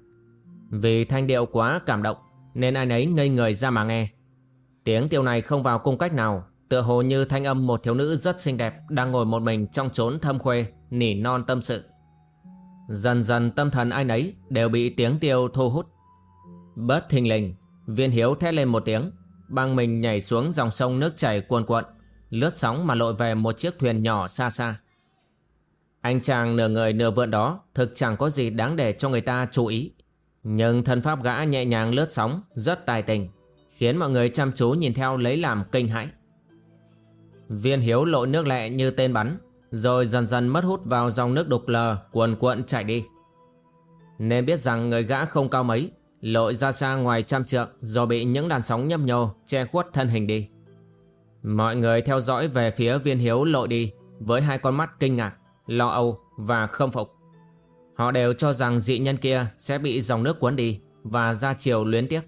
Vì thanh điệu quá cảm động, Nên ai nấy ngây người ra mà nghe. Tiếng kêu này không vào cung cách nào, Tựa hồ như thanh âm một thiếu nữ rất xinh đẹp Đang ngồi một mình trong chốn thâm khuê, Nỉ non tâm sự. Dần dần tâm thần ai nấy Đều bị tiếng tiêu thu hút. Bất thình lình, Viên hiếu thét lên một tiếng, Băng mình nhảy xuống dòng sông nước chảy cuồn cuộn lướt sóng mà lội về một chiếc thuyền nhỏ xa xa. Anh chàng nửa người nửa vượn đó thực chẳng có gì đáng để cho người ta chú ý. Nhưng thân pháp gã nhẹ nhàng lướt sóng, rất tài tình, khiến mọi người chăm chú nhìn theo lấy làm kinh hãi. Viên hiếu lội nước lẹ như tên bắn, rồi dần dần mất hút vào dòng nước đục lờ cuồn cuộn chảy đi. Nên biết rằng người gã không cao mấy, lội ra xa ngoài trăm trượng rồi bị những đàn sóng nhấp nhô che khuất thân hình đi. Mọi người theo dõi về phía viên hiếu lội đi với hai con mắt kinh ngạc, lo âu và khâm phục. Họ đều cho rằng dị nhân kia sẽ bị dòng nước cuốn đi và ra chiều luyến tiếc.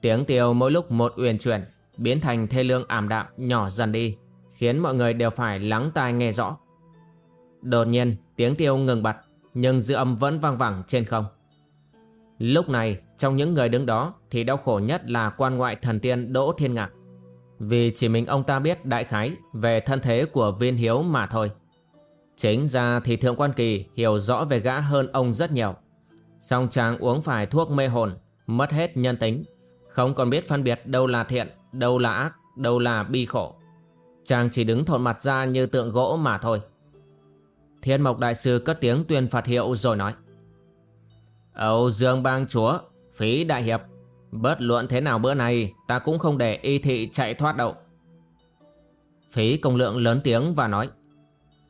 Tiếng tiêu mỗi lúc một uyển chuyển, biến thành thê lương ảm đạm nhỏ dần đi, khiến mọi người đều phải lắng tai nghe rõ. Đột nhiên, tiếng tiêu ngừng bật nhưng dư âm vẫn vang vẳng trên không. Lúc này, trong những người đứng đó thì đau khổ nhất là quan ngoại thần tiên Đỗ Thiên Ngạc. Vì chỉ mình ông ta biết đại khái về thân thế của viên hiếu mà thôi. Chính ra thì Thượng Quan Kỳ hiểu rõ về gã hơn ông rất nhiều. Song chàng uống phải thuốc mê hồn, mất hết nhân tính. Không còn biết phân biệt đâu là thiện, đâu là ác, đâu là bi khổ. Chàng chỉ đứng thộn mặt ra như tượng gỗ mà thôi. Thiên Mộc Đại Sư cất tiếng tuyên phạt hiệu rồi nói. Âu Dương Bang Chúa, phí đại hiệp, bất luận thế nào bữa nay, Ta cũng không để y thị chạy thoát đâu. Phí công lượng lớn tiếng và nói,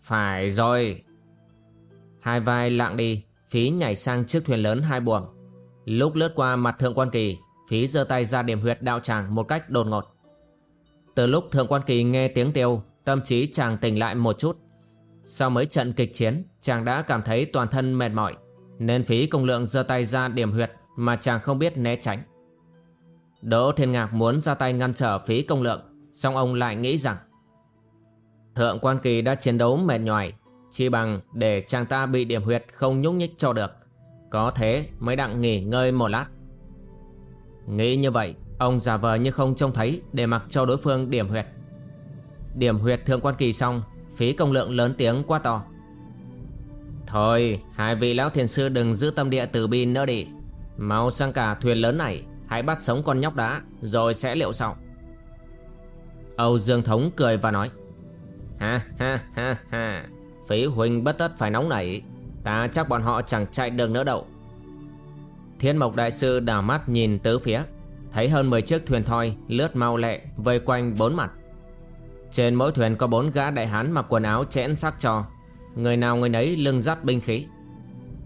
Phải rồi. Hai vai lạng đi, Phí nhảy sang chiếc thuyền lớn hai buồng Lúc lướt qua mặt thượng quan kỳ, Phí giơ tay ra điểm huyệt đạo tràng một cách đột ngột. Từ lúc Thượng Quan Kỳ nghe tiếng tiêu, Tâm trí chàng tỉnh lại một chút. Sau mấy trận kịch chiến, Chàng đã cảm thấy toàn thân mệt mỏi, Nên phí công lượng giơ tay ra điểm huyệt Mà chàng không biết né tránh. Đỗ Thiên Ngạc muốn ra tay ngăn trở phí công lượng, song ông lại nghĩ rằng, Thượng Quan Kỳ đã chiến đấu mệt nhòi Chỉ bằng để chàng ta bị điểm huyệt không nhúc nhích cho được. Có thế mới đặng nghỉ ngơi một lát. Nghĩ như vậy, Ông giả vờ như không trông thấy Để mặc cho đối phương điểm huyệt. Điểm huyệt Thượng Quan Kỳ xong, Phí công lượng lớn tiếng quá to. Thôi, hai vị lão thiền sư đừng giữ tâm địa từ bi nữa đi. Mau sang cả thuyền lớn này Hãy bắt sống con nhóc đã, Rồi sẽ liệu sau. Âu Dương Thống cười và nói, Ha ha ha ha, Phí huynh bất tất phải nóng nảy, Ta chắc bọn họ chẳng chạy được nữa đâu. Thiên Mộc Đại Sư đảo mắt nhìn tứ phía, Thấy hơn 10 chiếc thuyền thoi lướt mau lẹ vây quanh bốn mặt. Trên mỗi thuyền có bốn gã đại hán mặc quần áo chẽn sắc cho, Người nào người nấy lưng dắt binh khí.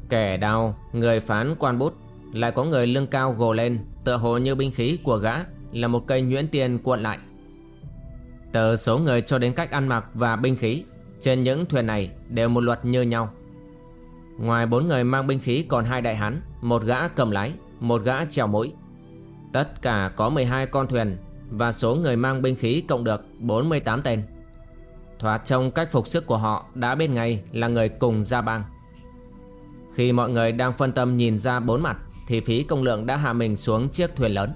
Kẻ đào, người phán quan bút, Lại có người lưng cao gồ lên Tựa hồ như binh khí của gã Là một cây nhuyễn tiền cuộn lại. Từ số người cho đến cách ăn mặc và binh khí Trên những thuyền này đều một luật như nhau. Ngoài bốn người mang binh khí còn hai đại hán, Một gã cầm lái, Một gã trèo mũi. Tất cả có 12 con thuyền Và số người mang binh khí cộng được 48 tên. Thoạt trong cách phục sức của họ Đã biết ngay là người cùng ra bang. Khi mọi người đang phân tâm nhìn ra bốn mặt thì phí công lượng đã hạ mình xuống chiếc thuyền lớn.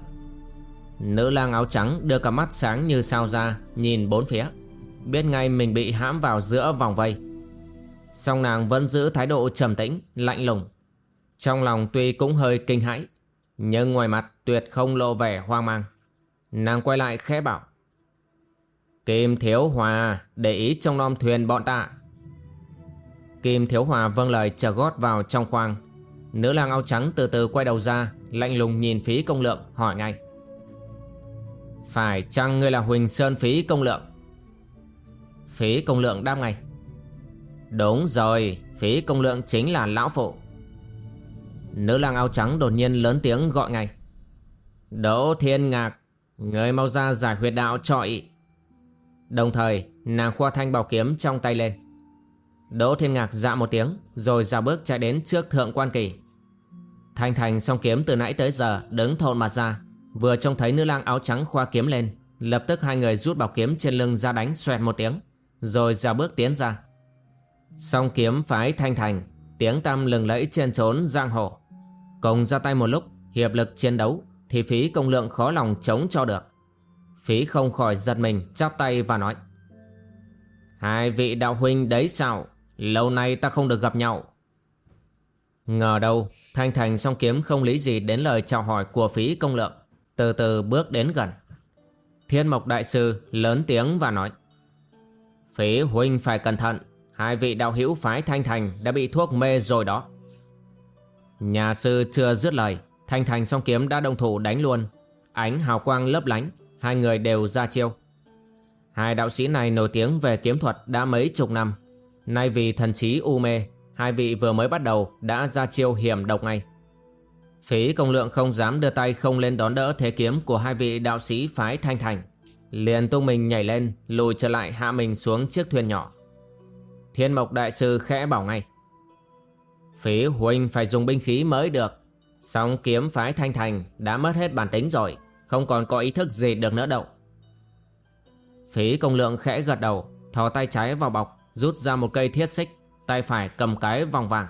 Nữ lang áo trắng đưa cả mắt sáng như sao ra, Nhìn bốn phía. Biết ngay mình bị hãm vào giữa vòng vây. Song nàng vẫn giữ thái độ trầm tĩnh, Lạnh lùng. Trong lòng tuy cũng hơi kinh hãi, Nhưng ngoài mặt tuyệt không lộ vẻ hoang mang. Nàng quay lại khẽ bảo, Kim Thiếu Hòa, Để ý trong nom thuyền bọn ta. Kim Thiếu Hòa vâng lời chờ gót vào trong khoang. Nữ lang áo trắng từ từ quay đầu ra, Lạnh lùng nhìn phí công lượng, hỏi ngay. Phải chăng ngươi là Huỳnh Sơn Phí Công Lượng? Phí Công Lượng đáp ngay. Đúng rồi, Phí Công Lượng chính là Lão Phụ. Nữ lang áo trắng đột nhiên lớn tiếng gọi ngay. Đỗ Thiên Ngạc, Người mau ra giải huyệt đạo trọi Đồng thời, nàng khoa thanh bảo kiếm trong tay lên. Đỗ Thiên Ngạc dạ một tiếng, Rồi ra bước chạy đến trước thượng quan kỳ. Thanh Thành song kiếm từ nãy tới giờ đứng thộn mặt ra, Vừa trông thấy nữ lang áo trắng khoa kiếm lên, Lập tức hai người rút bảo kiếm trên lưng ra đánh xoẹt một tiếng, Rồi ra bước tiến ra. Song kiếm phái thanh thành, Tiếng tăm lừng lẫy trên trốn giang hồ. Cùng ra tay một lúc, Hiệp lực chiến đấu Thì phí công lượng khó lòng chống cho được. Phí không khỏi giật mình, chắp tay và nói, Hai vị đạo huynh đấy sao? Lâu nay ta không được gặp nhau. Ngờ đâu, Thanh Thành song kiếm không lý gì đến lời chào hỏi của phí công lượng. Từ từ bước đến gần. Thiên Mộc Đại Sư lớn tiếng và nói, Phí huynh phải cẩn thận. Hai vị đạo hữu phái Thanh Thành đã bị thuốc mê rồi đó. Nhà sư chưa dứt lời, Thanh Thành song kiếm đã đồng thủ đánh luôn. Ánh hào quang lấp lánh, Hai người đều ra chiêu. Hai đạo sĩ này nổi tiếng về kiếm thuật đã mấy chục năm. Nay vì thần trí u mê Hai vị vừa mới bắt đầu đã ra chiêu hiểm độc ngay Phí công lượng không dám đưa tay không lên đón đỡ thế kiếm của hai vị đạo sĩ phái thanh thành. Liền tung mình nhảy lên, lùi trở lại hạ mình xuống chiếc thuyền nhỏ. Thiên mộc đại sư khẽ bảo ngay. Phí huynh phải dùng binh khí mới được. Song kiếm phái thanh thành đã mất hết bản tính rồi, không còn có ý thức gì được nữa đâu. Phí công lượng khẽ gật đầu, thò tay trái vào bọc, rút ra một cây thiết xích, tay phải cầm cái vòng vàng.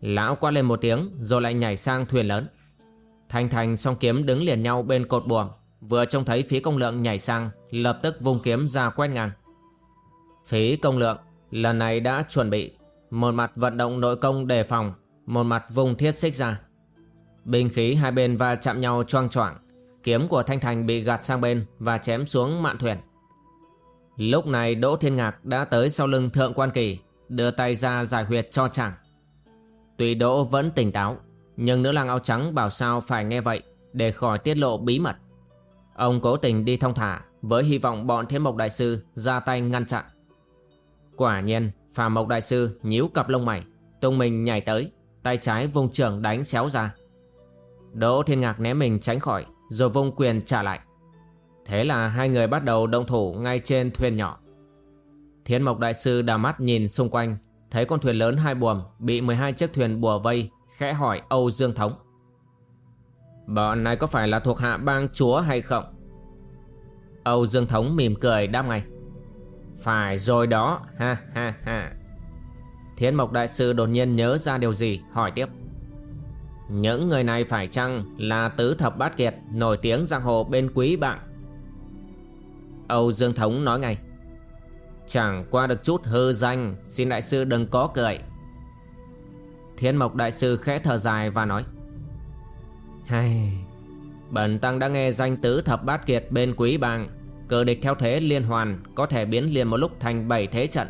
Lão quát lên một tiếng rồi lại nhảy sang thuyền lớn. Thanh Thành song kiếm đứng liền nhau bên cột buồm Vừa trông thấy phí công lượng nhảy sang Lập tức vung kiếm ra quét ngang. Phí công lượng lần này đã chuẩn bị Một mặt vận động nội công đề phòng Một mặt vung thiết xích ra. Binh khí hai bên va chạm nhau choang choảng Kiếm của Thanh Thành bị gạt sang bên Và chém xuống mạn thuyền. Lúc này Đỗ Thiên Ngạc đã tới sau lưng Thượng Quan Kỳ, Đưa tay ra giải huyệt cho chàng. Tuy Đỗ vẫn tỉnh táo, Nhưng nữ lang áo trắng bảo sao phải nghe vậy Để khỏi tiết lộ bí mật. Ông cố tình đi thông thả Với hy vọng bọn Thiên Mộc Đại Sư ra tay ngăn chặn. Quả nhiên, Phà Mộc Đại Sư nhíu cặp lông mày, Tung mình nhảy tới, Tay trái vung trưởng đánh xéo ra. Đỗ Thiên Ngạc né mình tránh khỏi, Rồi vung quyền trả lại. Thế là hai người bắt đầu động thủ ngay trên thuyền nhỏ. Thiên Mộc Đại Sư đào mắt nhìn xung quanh, thấy con thuyền lớn hai buồm bị 12 chiếc thuyền bùa vây, khẽ hỏi Âu Dương Thống. Bọn này có phải là thuộc hạ bang chúa hay không? Âu Dương Thống mỉm cười đáp ngay. Phải rồi đó, ha ha ha. Thiên Mộc Đại Sư đột nhiên nhớ ra điều gì, hỏi tiếp. Những người này phải chăng là tứ thập bát kiệt nổi tiếng giang hồ bên quý bạn? Âu Dương Thống nói ngay. Chẳng qua được chút hư danh, xin đại sư đừng có cười. Thiên Mộc Đại Sư khẽ thở dài và nói. Hay... Bần tăng đã nghe danh tứ thập bát kiệt bên quý bang Cờ địch theo thế liên hoàn Có thể biến liền một lúc thành bảy thế trận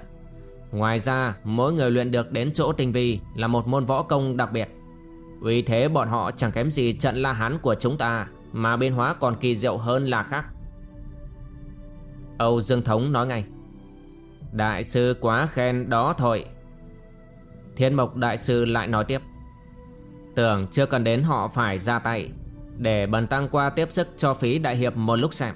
Ngoài ra mỗi người luyện được đến chỗ tinh vi Là một môn võ công đặc biệt Vì thế bọn họ chẳng kém gì trận la hán của chúng ta Mà biến hóa còn kỳ diệu hơn là khác Âu Dương Thống nói ngay. Đại sư quá khen đó thôi. Thiên Mộc Đại sư lại nói tiếp. Tưởng chưa cần đến họ phải ra tay, Để bần tăng qua tiếp sức cho phí đại hiệp một lúc xem.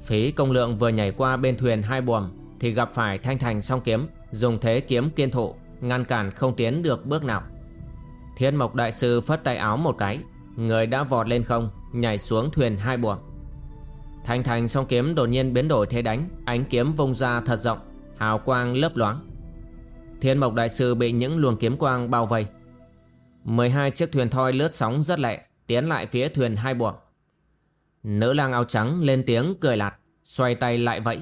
Phí công lượng vừa nhảy qua bên thuyền hai buồm Thì gặp phải thanh thành song kiếm, Dùng thế kiếm kiên thụ, Ngăn cản không tiến được bước nào. Thiên mộc đại sư phất tay áo một cái, Người đã vọt lên không, Nhảy xuống thuyền hai buồm. Thanh thành song kiếm đột nhiên biến đổi thế đánh, Ánh kiếm vung ra thật rộng, Hào quang lấp loáng. Thiên mộc đại sư bị những luồng kiếm quang bao vây. 12 chiếc thuyền thoi lướt sóng rất lẹ, Tiến lại phía thuyền hai buồm. Nữ lang áo trắng lên tiếng cười lạt, Xoay tay lại vẫy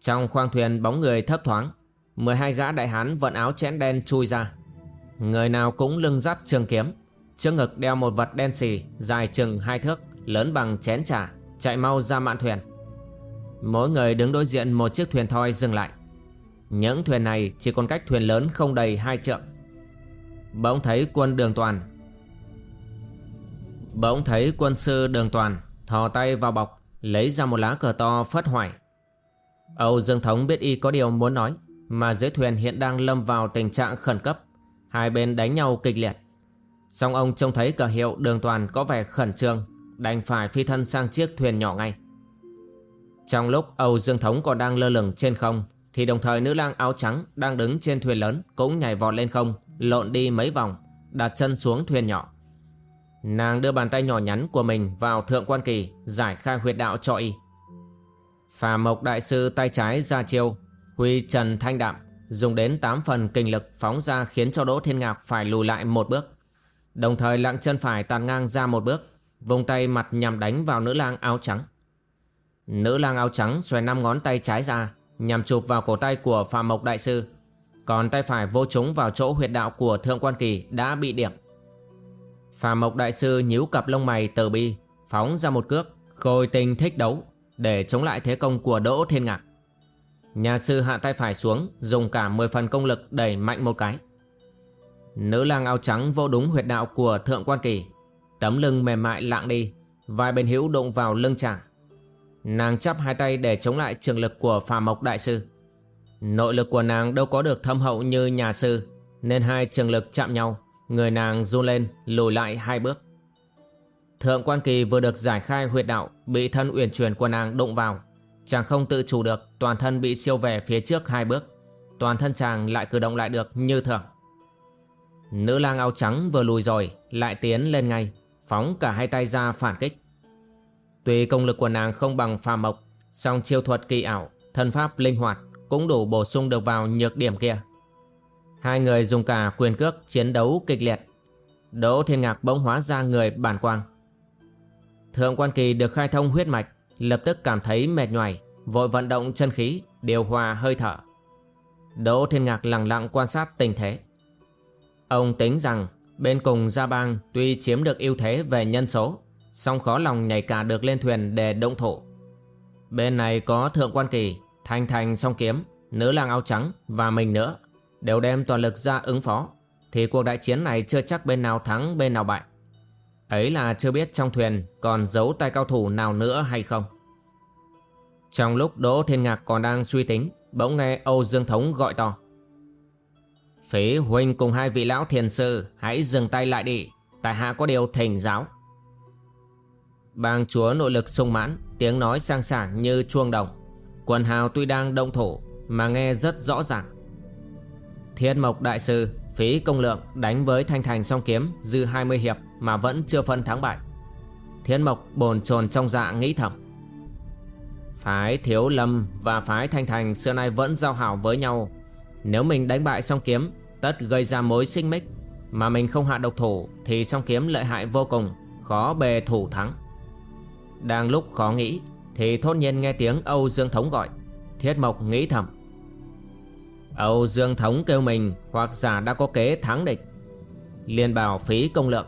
Trong khoang thuyền bóng người thấp thoáng 12 gã đại hán vận áo chẽn đen chui ra. Người nào cũng lưng dắt trường kiếm, Trước ngực đeo một vật đen xì, Dài chừng hai thước, Lớn bằng chén trà. Chạy mau ra mạn thuyền. Mỗi người đứng đối diện một chiếc thuyền thoi dừng lại. Những thuyền này chỉ còn cách thuyền lớn không đầy hai trượng. Bỗng thấy quân đường toàn. Bỗng thấy quân sư đường toàn, Thò tay vào bọc, Lấy ra một lá cờ to phất hoài. Âu Dương Thống biết y có điều muốn nói, Mà dưới thuyền hiện đang lâm vào tình trạng khẩn cấp. Hai bên đánh nhau kịch liệt. Xong ông trông thấy cờ hiệu đường toàn có vẻ khẩn trương. Đành phải phi thân sang chiếc thuyền nhỏ ngay. Trong lúc Âu Dương Thống còn đang lơ lửng trên không, Thì đồng thời nữ lang áo trắng đang đứng trên thuyền lớn Cũng nhảy vọt lên không, Lộn đi mấy vòng, Đặt chân xuống thuyền nhỏ. Nàng đưa bàn tay nhỏ nhắn của mình vào thượng quan kỳ, Giải khai huyệt đạo cho y. Phà mộc đại sư tay trái ra chiêu, Huy trần thanh đạm Dùng đến 8 phần kinh lực phóng ra Khiến cho Đỗ Thiên Ngạc phải lùi lại một bước. Đồng thời lặng chân phải tàn ngang ra một bước. Vùng tay mặt nhằm đánh vào nữ lang áo trắng. Nữ lang áo trắng xòe năm ngón tay trái ra, Nhằm chụp vào cổ tay của phạm mộc đại sư. Còn tay phải vô trúng vào chỗ huyệt đạo của thượng quan kỳ đã bị điểm. Phạm Mộc Đại Sư nhíu cặp lông mày từ bi, Phóng ra một cước, Khôi tinh thích đấu, Để chống lại thế công của Đỗ Thiên Ngạc. Nhà sư hạ tay phải xuống, Dùng cả 10 phần công lực đẩy mạnh một cái. Nữ lang áo trắng vô đúng huyệt đạo của Thượng Quan Kỳ Tấm lưng mềm mại lạng đi Vai bên hữu đụng vào lưng chàng. Nàng chắp hai tay để chống lại trường lực của phà mộc đại sư. Nội lực của nàng đâu có được thâm hậu như nhà sư, Nên hai trường lực chạm nhau, Người nàng run lên, lùi lại hai bước. Thượng quan kỳ vừa được giải khai huyệt đạo, Bị thân uyển chuyển của nàng đụng vào. Chàng không tự chủ được, Toàn thân bị siêu về phía trước hai bước. Toàn thân chàng lại cử động lại được như thường. Nữ lang áo trắng vừa lùi rồi, Lại tiến lên ngay. Phóng cả hai tay ra phản kích Tuy công lực của nàng không bằng phàm mộc song chiêu thuật kỳ ảo Thân pháp linh hoạt Cũng đủ bổ sung được vào nhược điểm kia Hai người dùng cả quyền cước chiến đấu kịch liệt. Đỗ Thiên Ngạc bỗng hóa ra người bản quang. Thượng quan kỳ được khai thông huyết mạch, lập tức cảm thấy mệt nhoài, vội vận động chân khí, điều hòa hơi thở. Đỗ Thiên Ngạc lặng lặng quan sát tình thế. Ông tính rằng bên cùng Gia Bang tuy chiếm được ưu thế về nhân số, song khó lòng nhảy cả được lên thuyền để động thổ. Bên này có Thượng quan kỳ, Thanh Thành song kiếm, nữ lang áo trắng và mình nữa đều đem toàn lực ra ứng phó thì cuộc đại chiến này chưa chắc bên nào thắng bên nào bại. Ấy là chưa biết trong thuyền còn giấu tay cao thủ nào nữa hay không. Trong lúc Đỗ Thiên Ngạc còn đang suy tính, bỗng nghe Âu Dương Thống gọi to. Phế huynh cùng hai vị lão thiền sư hãy dừng tay lại đi, tại hạ có điều thỉnh giáo. Bang chúa nội lực sung mãn Tiếng nói sang sảng như chuông đồng. Quần hào tuy đang động thủ Mà nghe rất rõ ràng. Thiên mộc đại sư Phí công lượng đánh với thanh thành song kiếm Dư 20 hiệp mà vẫn chưa phân thắng bại. Thiên mộc bồn chồn trong dạ nghĩ thầm. Phái thiếu lâm và phái thanh thành xưa nay vẫn giao hảo với nhau. Nếu mình đánh bại song kiếm Tất gây ra mối sinh mích. Mà mình không hạ độc thủ, Thì song kiếm lợi hại vô cùng, Khó bề thủ thắng. Đang lúc khó nghĩ, Thì thốt nhiên nghe tiếng Âu Dương Thống gọi. Thiết Mộc nghĩ thầm. Âu Dương Thống kêu mình, Hoặc giả đã có kế thắng địch. Liền bảo phí công lượng.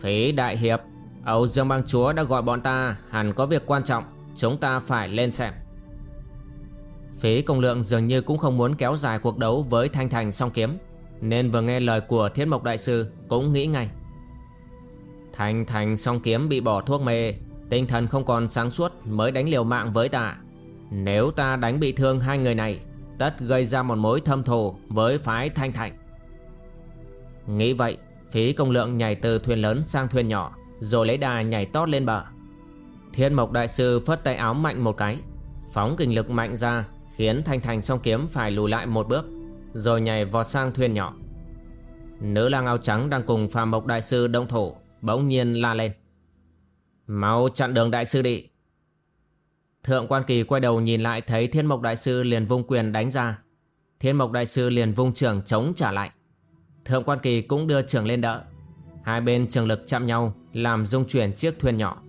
Phí đại hiệp, Âu Dương bang chúa đã gọi bọn ta, Hẳn có việc quan trọng, Chúng ta phải lên xem. Phí công lượng dường như cũng không muốn kéo dài cuộc đấu với Thanh Thành song kiếm, Nên vừa nghe lời của Thiết Mộc Đại Sư cũng nghĩ ngay. Thanh Thành song kiếm bị bỏ thuốc mê, Tinh thần không còn sáng suốt mới đánh liều mạng với ta. Nếu ta đánh bị thương hai người này, Tất gây ra một mối thâm thù với phái Thanh Thành. Nghĩ vậy, Phí công lượng nhảy từ thuyền lớn sang thuyền nhỏ, Rồi lấy đà nhảy tót lên bờ. Thiên Mộc Đại Sư phất tay áo mạnh một cái, Phóng kinh lực mạnh ra Khiến Thanh Thành song kiếm phải lùi lại một bước, Rồi nhảy vọt sang thuyền nhỏ. Nữ lang áo trắng đang cùng Phạm Mộc Đại Sư đông thủ, Bỗng nhiên la lên. Mau chặn đường Đại Sư đi. Thượng quan kỳ quay đầu nhìn lại Thấy Thiên Mộc Đại Sư liền vung quyền đánh ra. Thiên Mộc Đại Sư liền vung trưởng chống trả lại. Thượng quan kỳ cũng đưa trưởng lên đỡ. Hai bên trường lực chạm nhau, Làm rung chuyển chiếc thuyền nhỏ.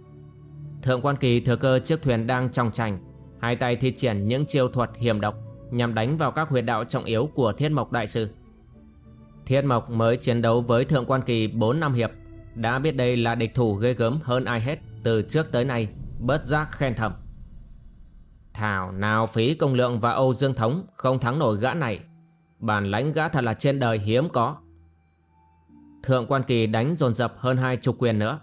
Thượng quan kỳ thừa cơ chiếc thuyền đang trong tranh Hai tay thi triển những chiêu thuật hiểm độc Nhằm đánh vào các huyệt đạo trọng yếu của Thiết Mộc Đại Sư. Thiết Mộc mới chiến đấu với Thượng quan kỳ 4 năm hiệp, Đã biết đây là địch thủ ghê gớm hơn ai hết Từ trước tới nay, Bớt giác khen thầm. Thảo nào phí công lượng và Âu Dương Thống Không thắng nổi gã này, Bản lãnh gã thật là trên đời hiếm có. Thượng quan kỳ đánh dồn dập hơn hai chục quyền nữa.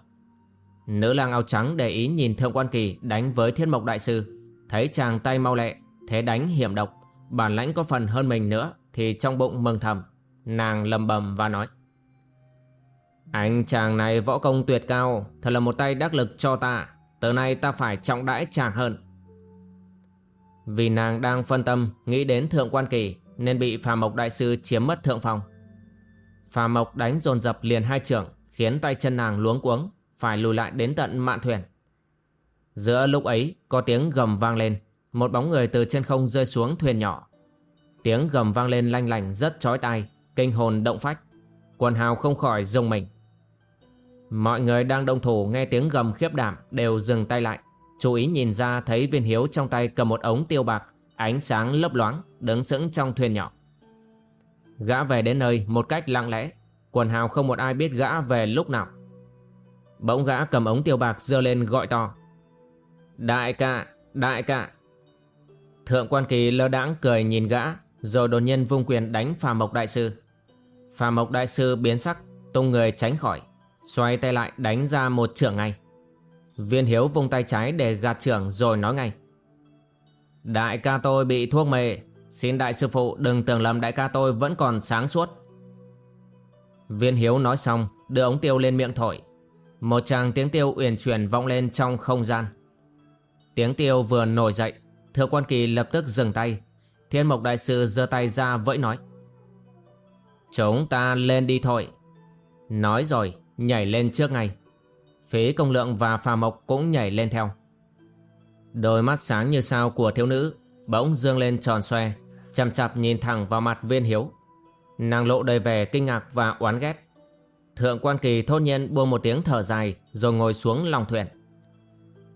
Nữ lang áo trắng để ý nhìn Thượng quan kỳ đánh với Thiên Mộc Đại Sư. Thấy chàng tay mau lẹ, Thế đánh hiểm độc. Bản lãnh có phần hơn mình nữa, Thì trong bụng mừng thầm. Nàng lầm bầm và nói, Anh chàng này võ công tuyệt cao, Thật là một tay đắc lực cho ta. Từ nay ta phải trọng đãi chàng hơn. Vì nàng đang phân tâm, Nghĩ đến thượng quan kỳ, Nên bị phà mộc đại sư chiếm mất thượng phòng. Phà mộc đánh dồn dập liền hai trưởng, Khiến tay chân nàng luống cuống, Phải lùi lại đến tận mạn thuyền. Giữa lúc ấy, có tiếng gầm vang lên. Một bóng người từ trên không rơi xuống thuyền nhỏ. Tiếng gầm vang lên lanh lành rất chói tai, Kinh hồn động phách. Quần hào không khỏi rung mình. Mọi người đang đông thủ, nghe tiếng gầm khiếp đảm, Đều dừng tay lại. Chú ý nhìn ra, thấy viên hiếu trong tay cầm một ống tiêu bạc, Ánh sáng lấp loáng, Đứng sững trong thuyền nhỏ. Gã về đến nơi một cách lặng lẽ. Quần hào không một ai biết gã về lúc nào. Bỗng gã cầm ống tiêu bạc dơ lên gọi to. Đại ca, đại ca. Thượng quan kỳ lơ đãng cười nhìn gã, rồi đột nhiên vung quyền đánh phà mộc đại sư. Phà mộc đại sư biến sắc, tung người tránh khỏi, xoay tay lại đánh ra một trưởng ngay. Viên hiếu vung tay trái để gạt trưởng rồi nói ngay. Đại ca tôi bị thuốc mê, xin đại sư phụ đừng tưởng lầm đại ca tôi vẫn còn sáng suốt. Viên hiếu nói xong, đưa ống tiêu lên miệng thổi. Một tràng tiếng tiêu uyển chuyển vọng lên trong không gian. Tiếng tiêu vừa nổi dậy, Thượng quan kỳ lập tức dừng tay. Thiên mộc đại sư giơ tay ra vẫy nói, Chúng ta lên đi thôi. Nói rồi, nhảy lên trước ngay. Phí công lượng và phà mộc cũng nhảy lên theo. Đôi mắt sáng như sao của thiếu nữ Bỗng dương lên tròn xoe, Chằm chạp nhìn thẳng vào mặt viên hiếu. Nàng lộ đầy vẻ kinh ngạc và oán ghét. Thượng quan kỳ thốt nhiên buông một tiếng thở dài Rồi ngồi xuống lòng thuyền.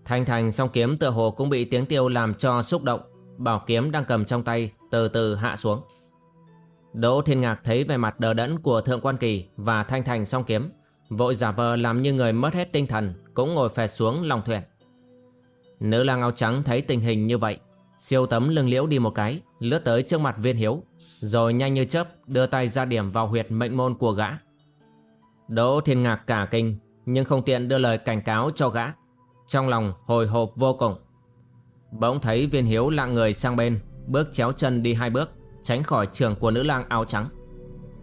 Thanh Thành song kiếm tựa hồ cũng bị tiếng tiêu làm cho xúc động. Bảo kiếm đang cầm trong tay, từ từ hạ xuống. Đỗ Thiên Ngạc thấy vẻ mặt đờ đẫn của Thượng Quan Kỳ và Thanh Thành song kiếm, Vội giả vờ làm như người mất hết tinh thần, Cũng ngồi phẹt xuống lòng thuyền. Nữ lang áo trắng thấy tình hình như vậy, Siêu tấm lưng liễu đi một cái, Lướt tới trước mặt viên hiếu, Rồi nhanh như chớp đưa tay ra điểm vào huyệt mệnh môn của gã. Đỗ Thiên Ngạc cả kinh, Nhưng không tiện đưa lời cảnh cáo cho gã trong lòng hồi hộp vô cùng. Bỗng thấy viên hiếu lạng người sang bên, Bước chéo chân đi hai bước, Tránh khỏi trường của nữ lang áo trắng.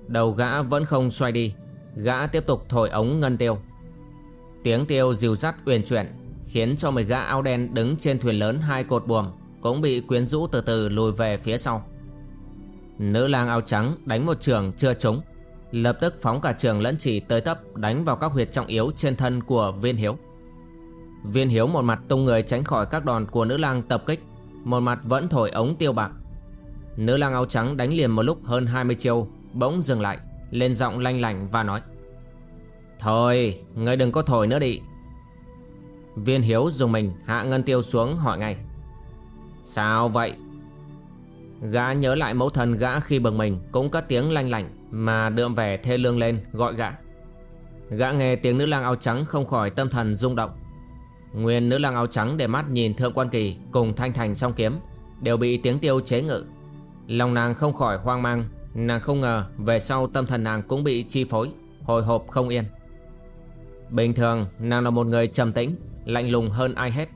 Đầu gã vẫn không xoay đi, Gã tiếp tục thổi ống ngân tiêu. Tiếng tiêu dìu dắt uyển chuyển, Khiến cho mấy gã áo đen đứng trên thuyền lớn hai cột buồm Cũng bị quyến rũ từ từ lùi về phía sau. Nữ lang áo trắng đánh một trường chưa trúng, Lập tức phóng cả trường lẫn chỉ tới tấp Đánh vào các huyệt trọng yếu trên thân của viên hiếu. Viên hiếu một mặt tung người tránh khỏi các đòn của nữ lang tập kích, Một mặt vẫn thổi ống tiêu bạc. Nữ lang áo trắng đánh liền một lúc hơn 20 chiêu, Bỗng dừng lại, Lên giọng lanh lành và nói, Thôi, ngươi đừng có thổi nữa đi. Viên hiếu dùng mình hạ ngân tiêu xuống hỏi ngay, Sao vậy? Gã nhớ lại mẫu thần gã khi bừng mình Cũng cất tiếng lanh lành Mà đượm vẻ thê lương lên gọi gã. Gã nghe tiếng nữ lang áo trắng không khỏi tâm thần rung động Nguyên nữ lang áo trắng để mắt nhìn thượng quan kỳ Cùng thanh thành song kiếm, Đều bị tiếng tiêu chế ngự. Lòng nàng không khỏi hoang mang, Nàng không ngờ về sau tâm thần nàng cũng bị chi phối, Hồi hộp không yên. Bình thường, nàng là một người trầm tĩnh, Lạnh lùng hơn ai hết.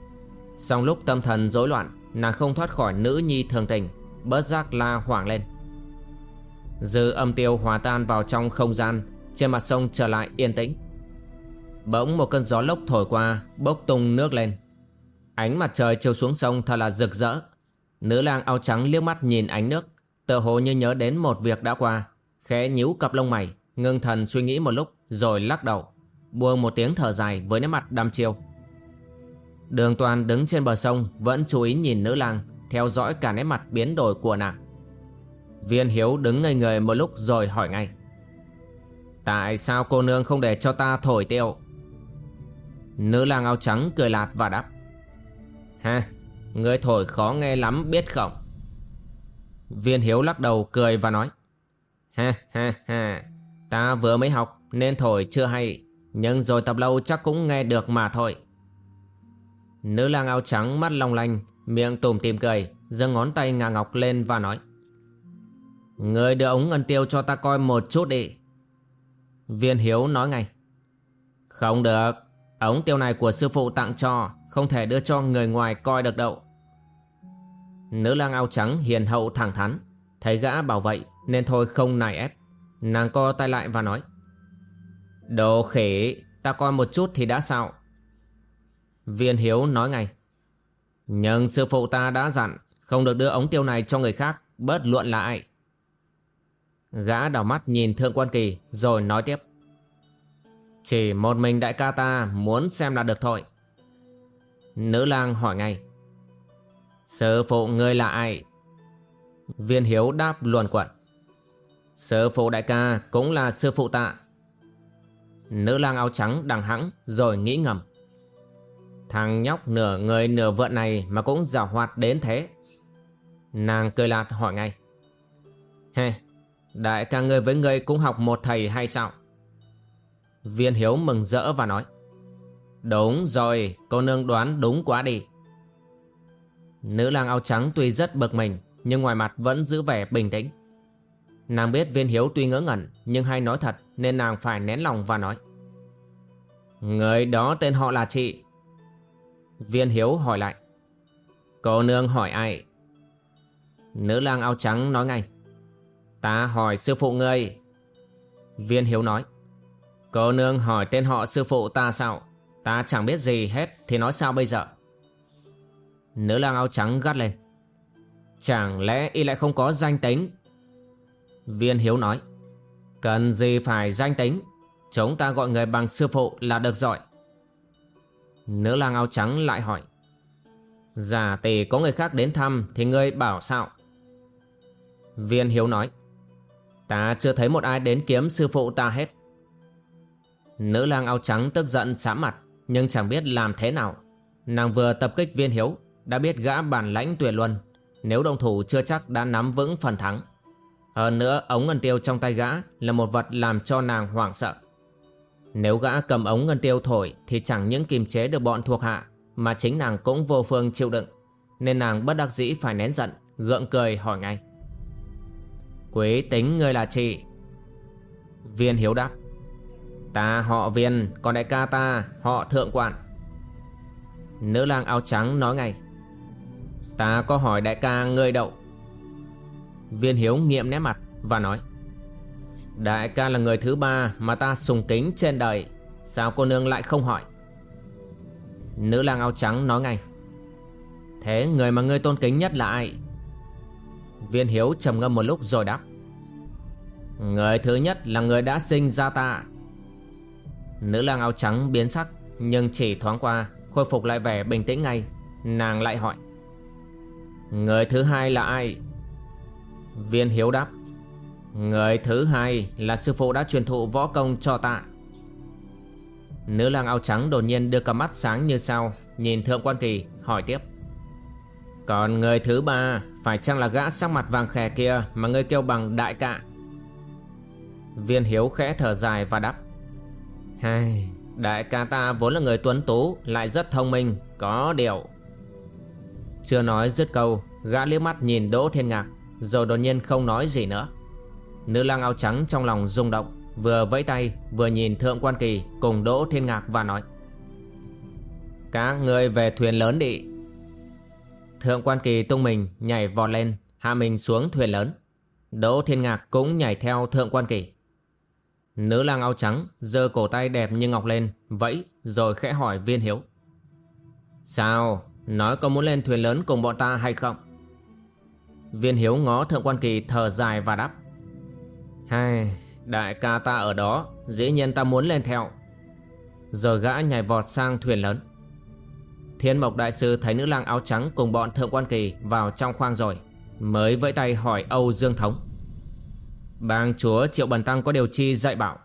Song lúc tâm thần rối loạn, Nàng không thoát khỏi nữ nhi thường tình, Bớt giác la hoảng lên. Dư âm tiêu hòa tan vào trong không gian, Trên mặt sông trở lại yên tĩnh. Bỗng một cơn gió lốc thổi qua, Bốc tung nước lên. Ánh mặt trời chiếu xuống sông thật là rực rỡ. Nữ lang áo trắng liếc mắt nhìn ánh nước, Tựa hồ như nhớ đến một việc đã qua. Khẽ nhíu cặp lông mày, Ngưng thần suy nghĩ một lúc, Rồi lắc đầu, Buông một tiếng thở dài với nét mặt đăm chiêu. Đường toàn đứng trên bờ sông, Vẫn chú ý nhìn nữ lang, Theo dõi cả nét mặt biến đổi của nàng. Viên hiếu đứng ngây người một lúc rồi hỏi ngay. Tại sao cô nương không để cho ta thổi tiêu Nữ lang áo trắng cười lạt và đáp. Ha người thổi khó nghe lắm biết không? Viên hiếu lắc đầu cười và nói. Ha ha ha, Ta vừa mới học nên thổi chưa hay, Nhưng rồi tập lâu chắc cũng nghe được mà thôi. Nữ lang áo trắng mắt long lanh, Miệng tùm tìm cười, giơ ngón tay ngà ngọc lên và nói. Người đưa ống ngân tiêu cho ta coi một chút đi. Viên hiếu nói ngay. Không được Ống tiêu này của sư phụ tặng cho, Không thể đưa cho người ngoài coi được đâu. Nữ lang áo trắng hiền hậu thẳng thắn. Thấy gã bảo vậy, Nên thôi không nài ép. Nàng co tay lại và nói, Đồ khỉ, Ta coi một chút thì đã sao? Viên hiếu nói ngay, Nhưng sư phụ ta đã dặn, Không được đưa ống tiêu này cho người khác, Bớt luận lại. Gã đảo mắt nhìn Thượng Quan Kỳ, Rồi nói tiếp chỉ một mình đại ca ta Muốn xem là được thôi. Nữ lang hỏi ngay. Sư phụ ngươi là ai? Viên hiếu đáp luồn quận Sư phụ đại ca cũng là sư phụ tạ Nữ lang áo trắng đằng hẵng Rồi nghĩ ngầm. Thằng nhóc nửa người nửa vượn này Mà cũng giảo hoạt đến thế. Nàng cười lạt hỏi ngay. Hê, Đại ca ngươi với ngươi cũng học một thầy hay sao? Viên hiếu mừng rỡ và nói, Đúng rồi, Cô nương đoán đúng quá đi. Nữ lang áo trắng tuy rất bực mình, Nhưng ngoài mặt vẫn giữ vẻ bình tĩnh. Nàng biết viên hiếu tuy ngớ ngẩn, Nhưng hay nói thật Nên nàng phải nén lòng và nói, Người đó tên họ là chị. Viên hiếu hỏi lại, Cô nương hỏi ai? Nữ lang áo trắng nói ngay, Ta hỏi sư phụ ngươi. Viên hiếu nói Cô nương hỏi tên họ sư phụ ta sao? Ta chẳng biết gì hết, Thì nói sao bây giờ? Nữ lang áo trắng gắt lên. Chẳng lẽ y lại không có danh tính? Viên hiếu nói. Cần gì phải danh tính? Chúng ta gọi người bằng sư phụ là được rồi. Nữ lang áo trắng lại hỏi. Giả tỷ có người khác đến thăm Thì ngươi bảo sao? Viên hiếu nói. Ta chưa thấy một ai đến kiếm sư phụ ta hết. Nữ lang áo trắng tức giận sám mặt, Nhưng chẳng biết làm thế nào. Nàng vừa tập kích viên hiếu, Đã biết gã bản lãnh tuyệt luân. Nếu đồng thủ chưa chắc đã nắm vững phần thắng. Hơn nữa, ống ngân tiêu trong tay gã Là một vật làm cho nàng hoảng sợ. Nếu gã cầm ống ngân tiêu thổi Thì chẳng những kiềm chế được bọn thuộc hạ, Mà chính nàng cũng vô phương chịu đựng. Nên nàng bất đắc dĩ phải nén giận, Gượng cười hỏi ngay. Quý tính ngươi là chị? Viên hiếu đáp. Ta, họ viên Còn đại ca ta, họ thượng quản Nữ lang áo trắng nói ngay. Ta có hỏi đại ca ngươi đậu. Viên hiếu nghiệm nét mặt Và nói. Đại ca là người thứ ba Mà ta sùng kính trên đời. Sao cô nương lại không hỏi? Nữ lang áo trắng nói ngay. Thế người mà ngươi tôn kính nhất là ai? Viên hiếu trầm ngâm một lúc rồi đáp. Người thứ nhất là người đã sinh ra ta. Nữ lang áo trắng biến sắc, Nhưng chỉ thoáng qua, Khôi phục lại vẻ bình tĩnh ngay. Nàng lại hỏi, Người thứ hai là ai? Viên hiếu đáp, Người thứ hai là sư phụ đã truyền thụ võ công cho ta. Nữ lang áo trắng đột nhiên đưa cặp mắt sáng như sao, Nhìn thượng quan kỳ, hỏi tiếp, Còn người thứ ba Phải chăng là gã sắc mặt vàng khè kia Mà ngươi kêu bằng đại cạ? Viên hiếu khẽ thở dài và đáp Hai, Đại ca ta vốn là người tuấn tú Lại rất thông minh Có điều. Chưa nói dứt câu Gã liếc mắt nhìn Đỗ Thiên Ngạc Rồi đột nhiên không nói gì nữa. Nữ lang áo trắng trong lòng rung động Vừa vẫy tay vừa nhìn Thượng Quan Kỳ Cùng Đỗ Thiên Ngạc và nói Các người về thuyền lớn đi. Thượng Quan Kỳ tung mình Nhảy vọt lên Hạ mình xuống thuyền lớn. Đỗ Thiên Ngạc cũng nhảy theo Thượng Quan Kỳ. Nữ lang áo trắng, giơ cổ tay đẹp như ngọc lên, Vẫy, rồi khẽ hỏi viên hiếu. Sao? Nói có muốn lên thuyền lớn cùng bọn ta hay không? Viên hiếu ngó thượng quan kỳ thở dài và đáp. Hai Đại ca ta ở đó, Dĩ nhiên ta muốn lên theo. Rồi gã nhảy vọt sang thuyền lớn. Thiên mộc đại sư thấy nữ lang áo trắng Cùng bọn thượng quan kỳ vào trong khoang rồi, Mới vẫy tay hỏi Âu Dương Thống. Bang chúa Triệu Bần Tăng có điều chi dạy bảo.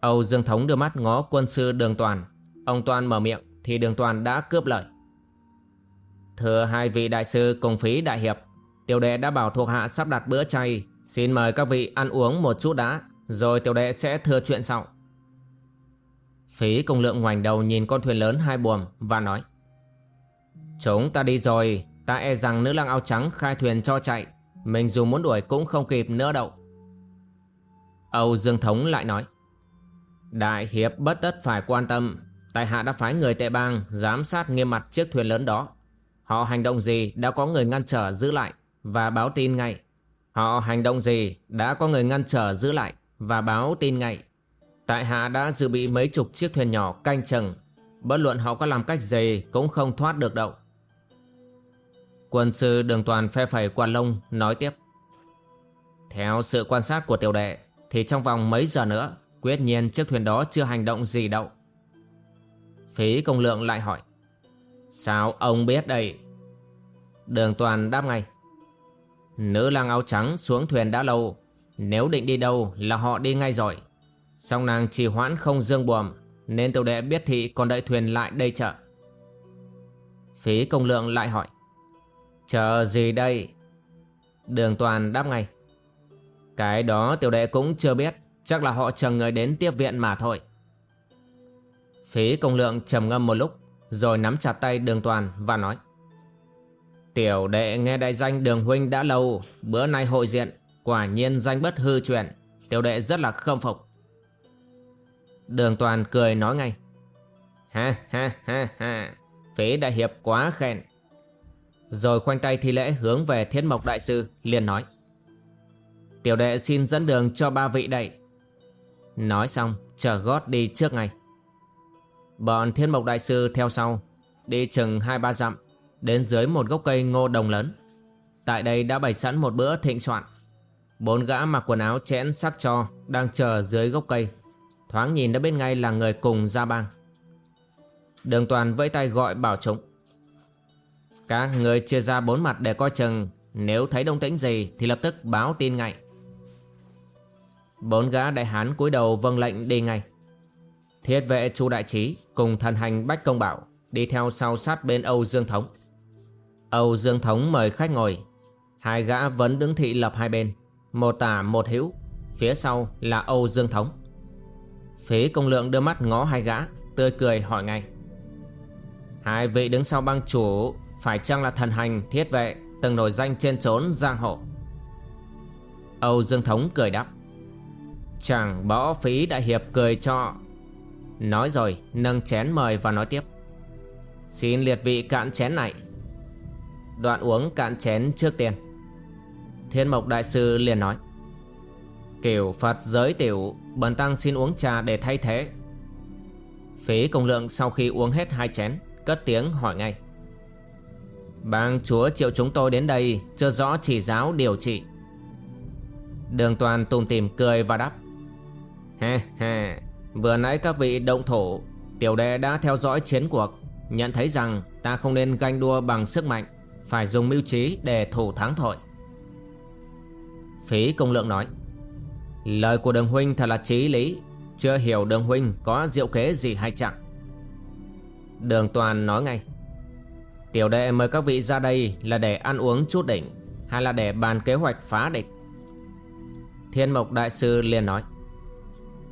Âu Dương Thống đưa mắt ngó quân sư Đường Toàn. Ông Toàn mở miệng, Thì Đường Toàn đã cướp lời. Thưa hai vị đại sư cùng phí đại hiệp, Tiểu đệ đã bảo thuộc hạ sắp đặt bữa chay. Xin mời các vị ăn uống một chút đã, Rồi tiểu đệ sẽ thưa chuyện sau. Phí công lượng ngoảnh đầu nhìn con thuyền lớn hai buồm Và nói, Chúng ta đi rồi, Ta e rằng nữ lang áo trắng khai thuyền cho chạy mình dù muốn đuổi cũng không kịp nữa đâu. Âu Dương Thống lại nói, Đại hiệp bất tất phải quan tâm. Tại hạ đã phái người tệ bang Giám sát nghiêm mặt chiếc thuyền lớn đó. Họ hành động gì đã có người ngăn trở giữ lại Và báo tin ngay. Họ hành động gì đã có người ngăn trở giữ lại Và báo tin ngay. Tại hạ đã dự bị mấy chục chiếc thuyền nhỏ canh chừng. Bất luận họ có làm cách gì Cũng không thoát được đâu. Quân sư đường toàn phe phẩy quan lông nói tiếp. Theo sự quan sát của tiểu đệ, Thì trong vòng mấy giờ nữa, Quyết nhiên chiếc thuyền đó chưa hành động gì đâu. Phí công lượng lại hỏi, Sao ông biết đây? Đường toàn đáp ngay, Nữ lang áo trắng xuống thuyền đã lâu, Nếu định đi đâu là họ đi ngay rồi. Song nàng trì hoãn không dương buồm, Nên tiểu đệ biết thị còn đợi thuyền lại đây chợ Phí công lượng lại hỏi Chờ gì đây? Đường toàn đáp ngay. Cái đó tiểu đệ cũng chưa biết. Chắc là họ chờ người đến tiếp viện mà thôi. Phí công lượng trầm ngâm một lúc. Rồi nắm chặt tay đường toàn và nói. Tiểu đệ nghe đại danh đường huynh đã lâu. Bữa nay hội diện. Quả nhiên danh bất hư truyền. Tiểu đệ rất là khâm phục. Đường toàn cười nói ngay. Ha ha ha ha. Phí đại hiệp quá khen. Rồi khoanh tay thi lễ hướng về Thiên Mộc Đại Sư, liền nói. Tiểu đệ xin dẫn đường cho ba vị đây Nói xong, chờ gót đi trước ngay. Bọn Thiên Mộc Đại Sư theo sau, Đi chừng hai ba dặm, Đến dưới một gốc cây ngô đồng lớn. Tại đây đã bày sẵn một bữa thịnh soạn. Bốn gã mặc quần áo chẽn sắc cho Đang chờ dưới gốc cây, Thoáng nhìn đã bên ngay là người cùng ra bang. Đường toàn vẫy tay gọi bảo chúng các người chia ra bốn mặt để coi chừng. Nếu thấy động tĩnh gì, thì lập tức báo tin ngay. Bốn gã đại hán cúi đầu vâng lệnh đi ngay. Thiết vệ chu đại trí cùng thần hành Bách Công Bảo Đi theo sau sát bên Âu Dương Thống. Âu Dương Thống mời khách ngồi. Hai gã vẫn đứng thị lập hai bên. Một tả một hữu. Phía sau là Âu Dương Thống. Phí công lượng đưa mắt ngó hai gã, Tươi cười hỏi ngay. Hai vị đứng sau băng chủ phải chăng là thần hành, thiết vệ, Từng nổi danh trên trốn giang hồ? Âu Dương Thống cười đáp. Chẳng bỏ phí đại hiệp cười cho. Nói rồi, nâng chén mời và nói tiếp. Xin liệt vị cạn chén này. Đoạn uống cạn chén trước tiên. Thiên Mộc Đại Sư liền nói. Kiểu Phật giới tiểu, Bần Tăng xin uống trà để thay thế. Phí công lượng sau khi uống hết hai chén, Cất tiếng hỏi ngay. Bang chúa triệu chúng tôi đến đây, Chưa rõ chỉ giáo điều trị. Đường toàn tùm tìm cười và đáp Ha ha Vừa nãy các vị động thổ, Tiểu đệ đã theo dõi chiến cuộc. Nhận thấy rằng ta không nên ganh đua bằng sức mạnh, Phải dùng mưu trí để thủ thắng thôi. Phí công lượng nói, Lời của đường huynh thật là trí lý. Chưa hiểu đường huynh có diệu kế gì hay chẳng. Đường toàn nói ngay Tiểu đệ mời các vị ra đây là để ăn uống chút đỉnh, Hay là để bàn kế hoạch phá địch? Thiên mộc đại sư liền nói.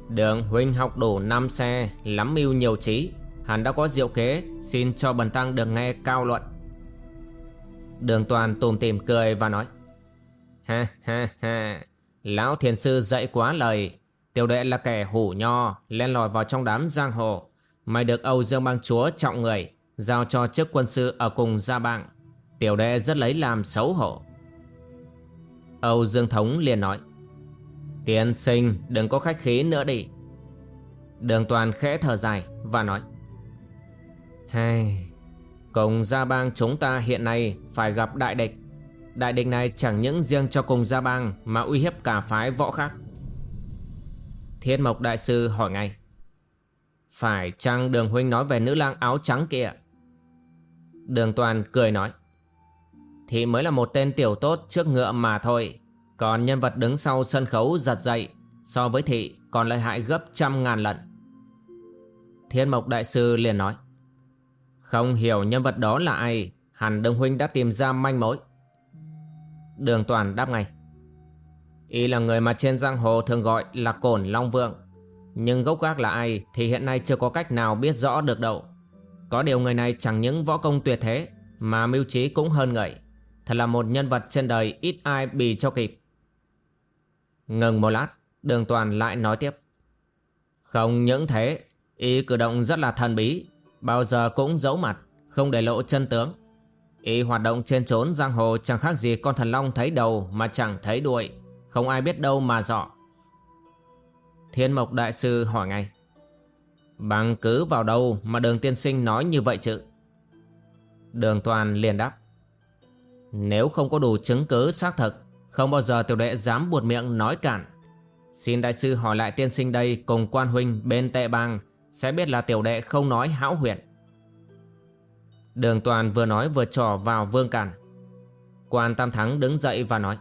Đường huynh học đủ năm xe, Lắm mưu nhiều trí Hắn đã có diệu kế, Xin cho bần tăng được nghe cao luận. Đường toàn tùm tìm cười và nói. Ha ha ha, Lão thiền sư dạy quá lời. Tiểu đệ là kẻ hủ nho, Len lỏi vào trong đám giang hồ, Mày được Âu Dương Bang Chúa trọng người. Giao cho chức quân sư ở cùng gia bang. Tiểu đệ rất lấy làm xấu hổ. Âu Dương Thống liền nói, Tiên sinh, đừng có khách khí nữa đi. Đường toàn khẽ thở dài và nói hay Cùng gia bang chúng ta hiện nay phải gặp đại địch. Đại địch này chẳng những riêng cho cùng gia bang Mà uy hiếp cả phái võ khác. Thiên Mộc Đại Sư hỏi ngay, Phải chăng đường huynh nói về nữ lang áo trắng kia? Đường toàn cười nói. Thì mới là một tên tiểu tốt trước ngựa mà thôi. Còn nhân vật đứng sau sân khấu giật dậy, So với thị còn lợi hại gấp trăm ngàn lần. Thiên Mộc Đại Sư liền nói. Không hiểu nhân vật đó là ai, Hẳn đông Huynh đã tìm ra manh mối. Đường Toàn đáp ngay. Y là người mà trên giang hồ thường gọi là Cổn Long Vượng Nhưng gốc gác là ai thì hiện nay chưa có cách nào biết rõ được đâu. Có điều người này chẳng những võ công tuyệt thế, Mà mưu trí cũng hơn người. Thật là một nhân vật trên đời ít ai bì cho kịp. Ngừng một lát, Đường Toàn lại nói tiếp. Không những thế, Y cử động rất là thần bí, Bao giờ cũng giấu mặt, Không để lộ chân tướng. Y hoạt động trên trốn giang hồ chẳng khác gì con thần long thấy đầu mà chẳng thấy đuôi, Không ai biết đâu mà dọ. Thiên Mộc Đại Sư hỏi ngay. Bằng cứ vào đâu mà đường tiên sinh nói như vậy chứ? Đường Toàn liền đáp. Nếu không có đủ chứng cứ xác thực, Không bao giờ tiểu đệ dám buột miệng nói cản. Xin đại sư hỏi lại tiên sinh đây cùng quan huynh bên tệ bang, Sẽ biết là tiểu đệ không nói hão huyền. Đường toàn vừa nói vừa trò vào vương cản. Quan Tam Thắng đứng dậy và nói,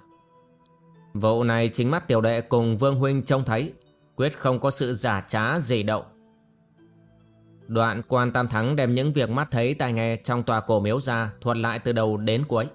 Vụ này chính mắt tiểu đệ cùng vương huynh trông thấy, Quyết không có sự giả trá gì đậu Đoạn quan Tam Thắng đem những việc mắt thấy tai nghe trong tòa cổ miếu ra, thuật lại từ đầu đến cuối.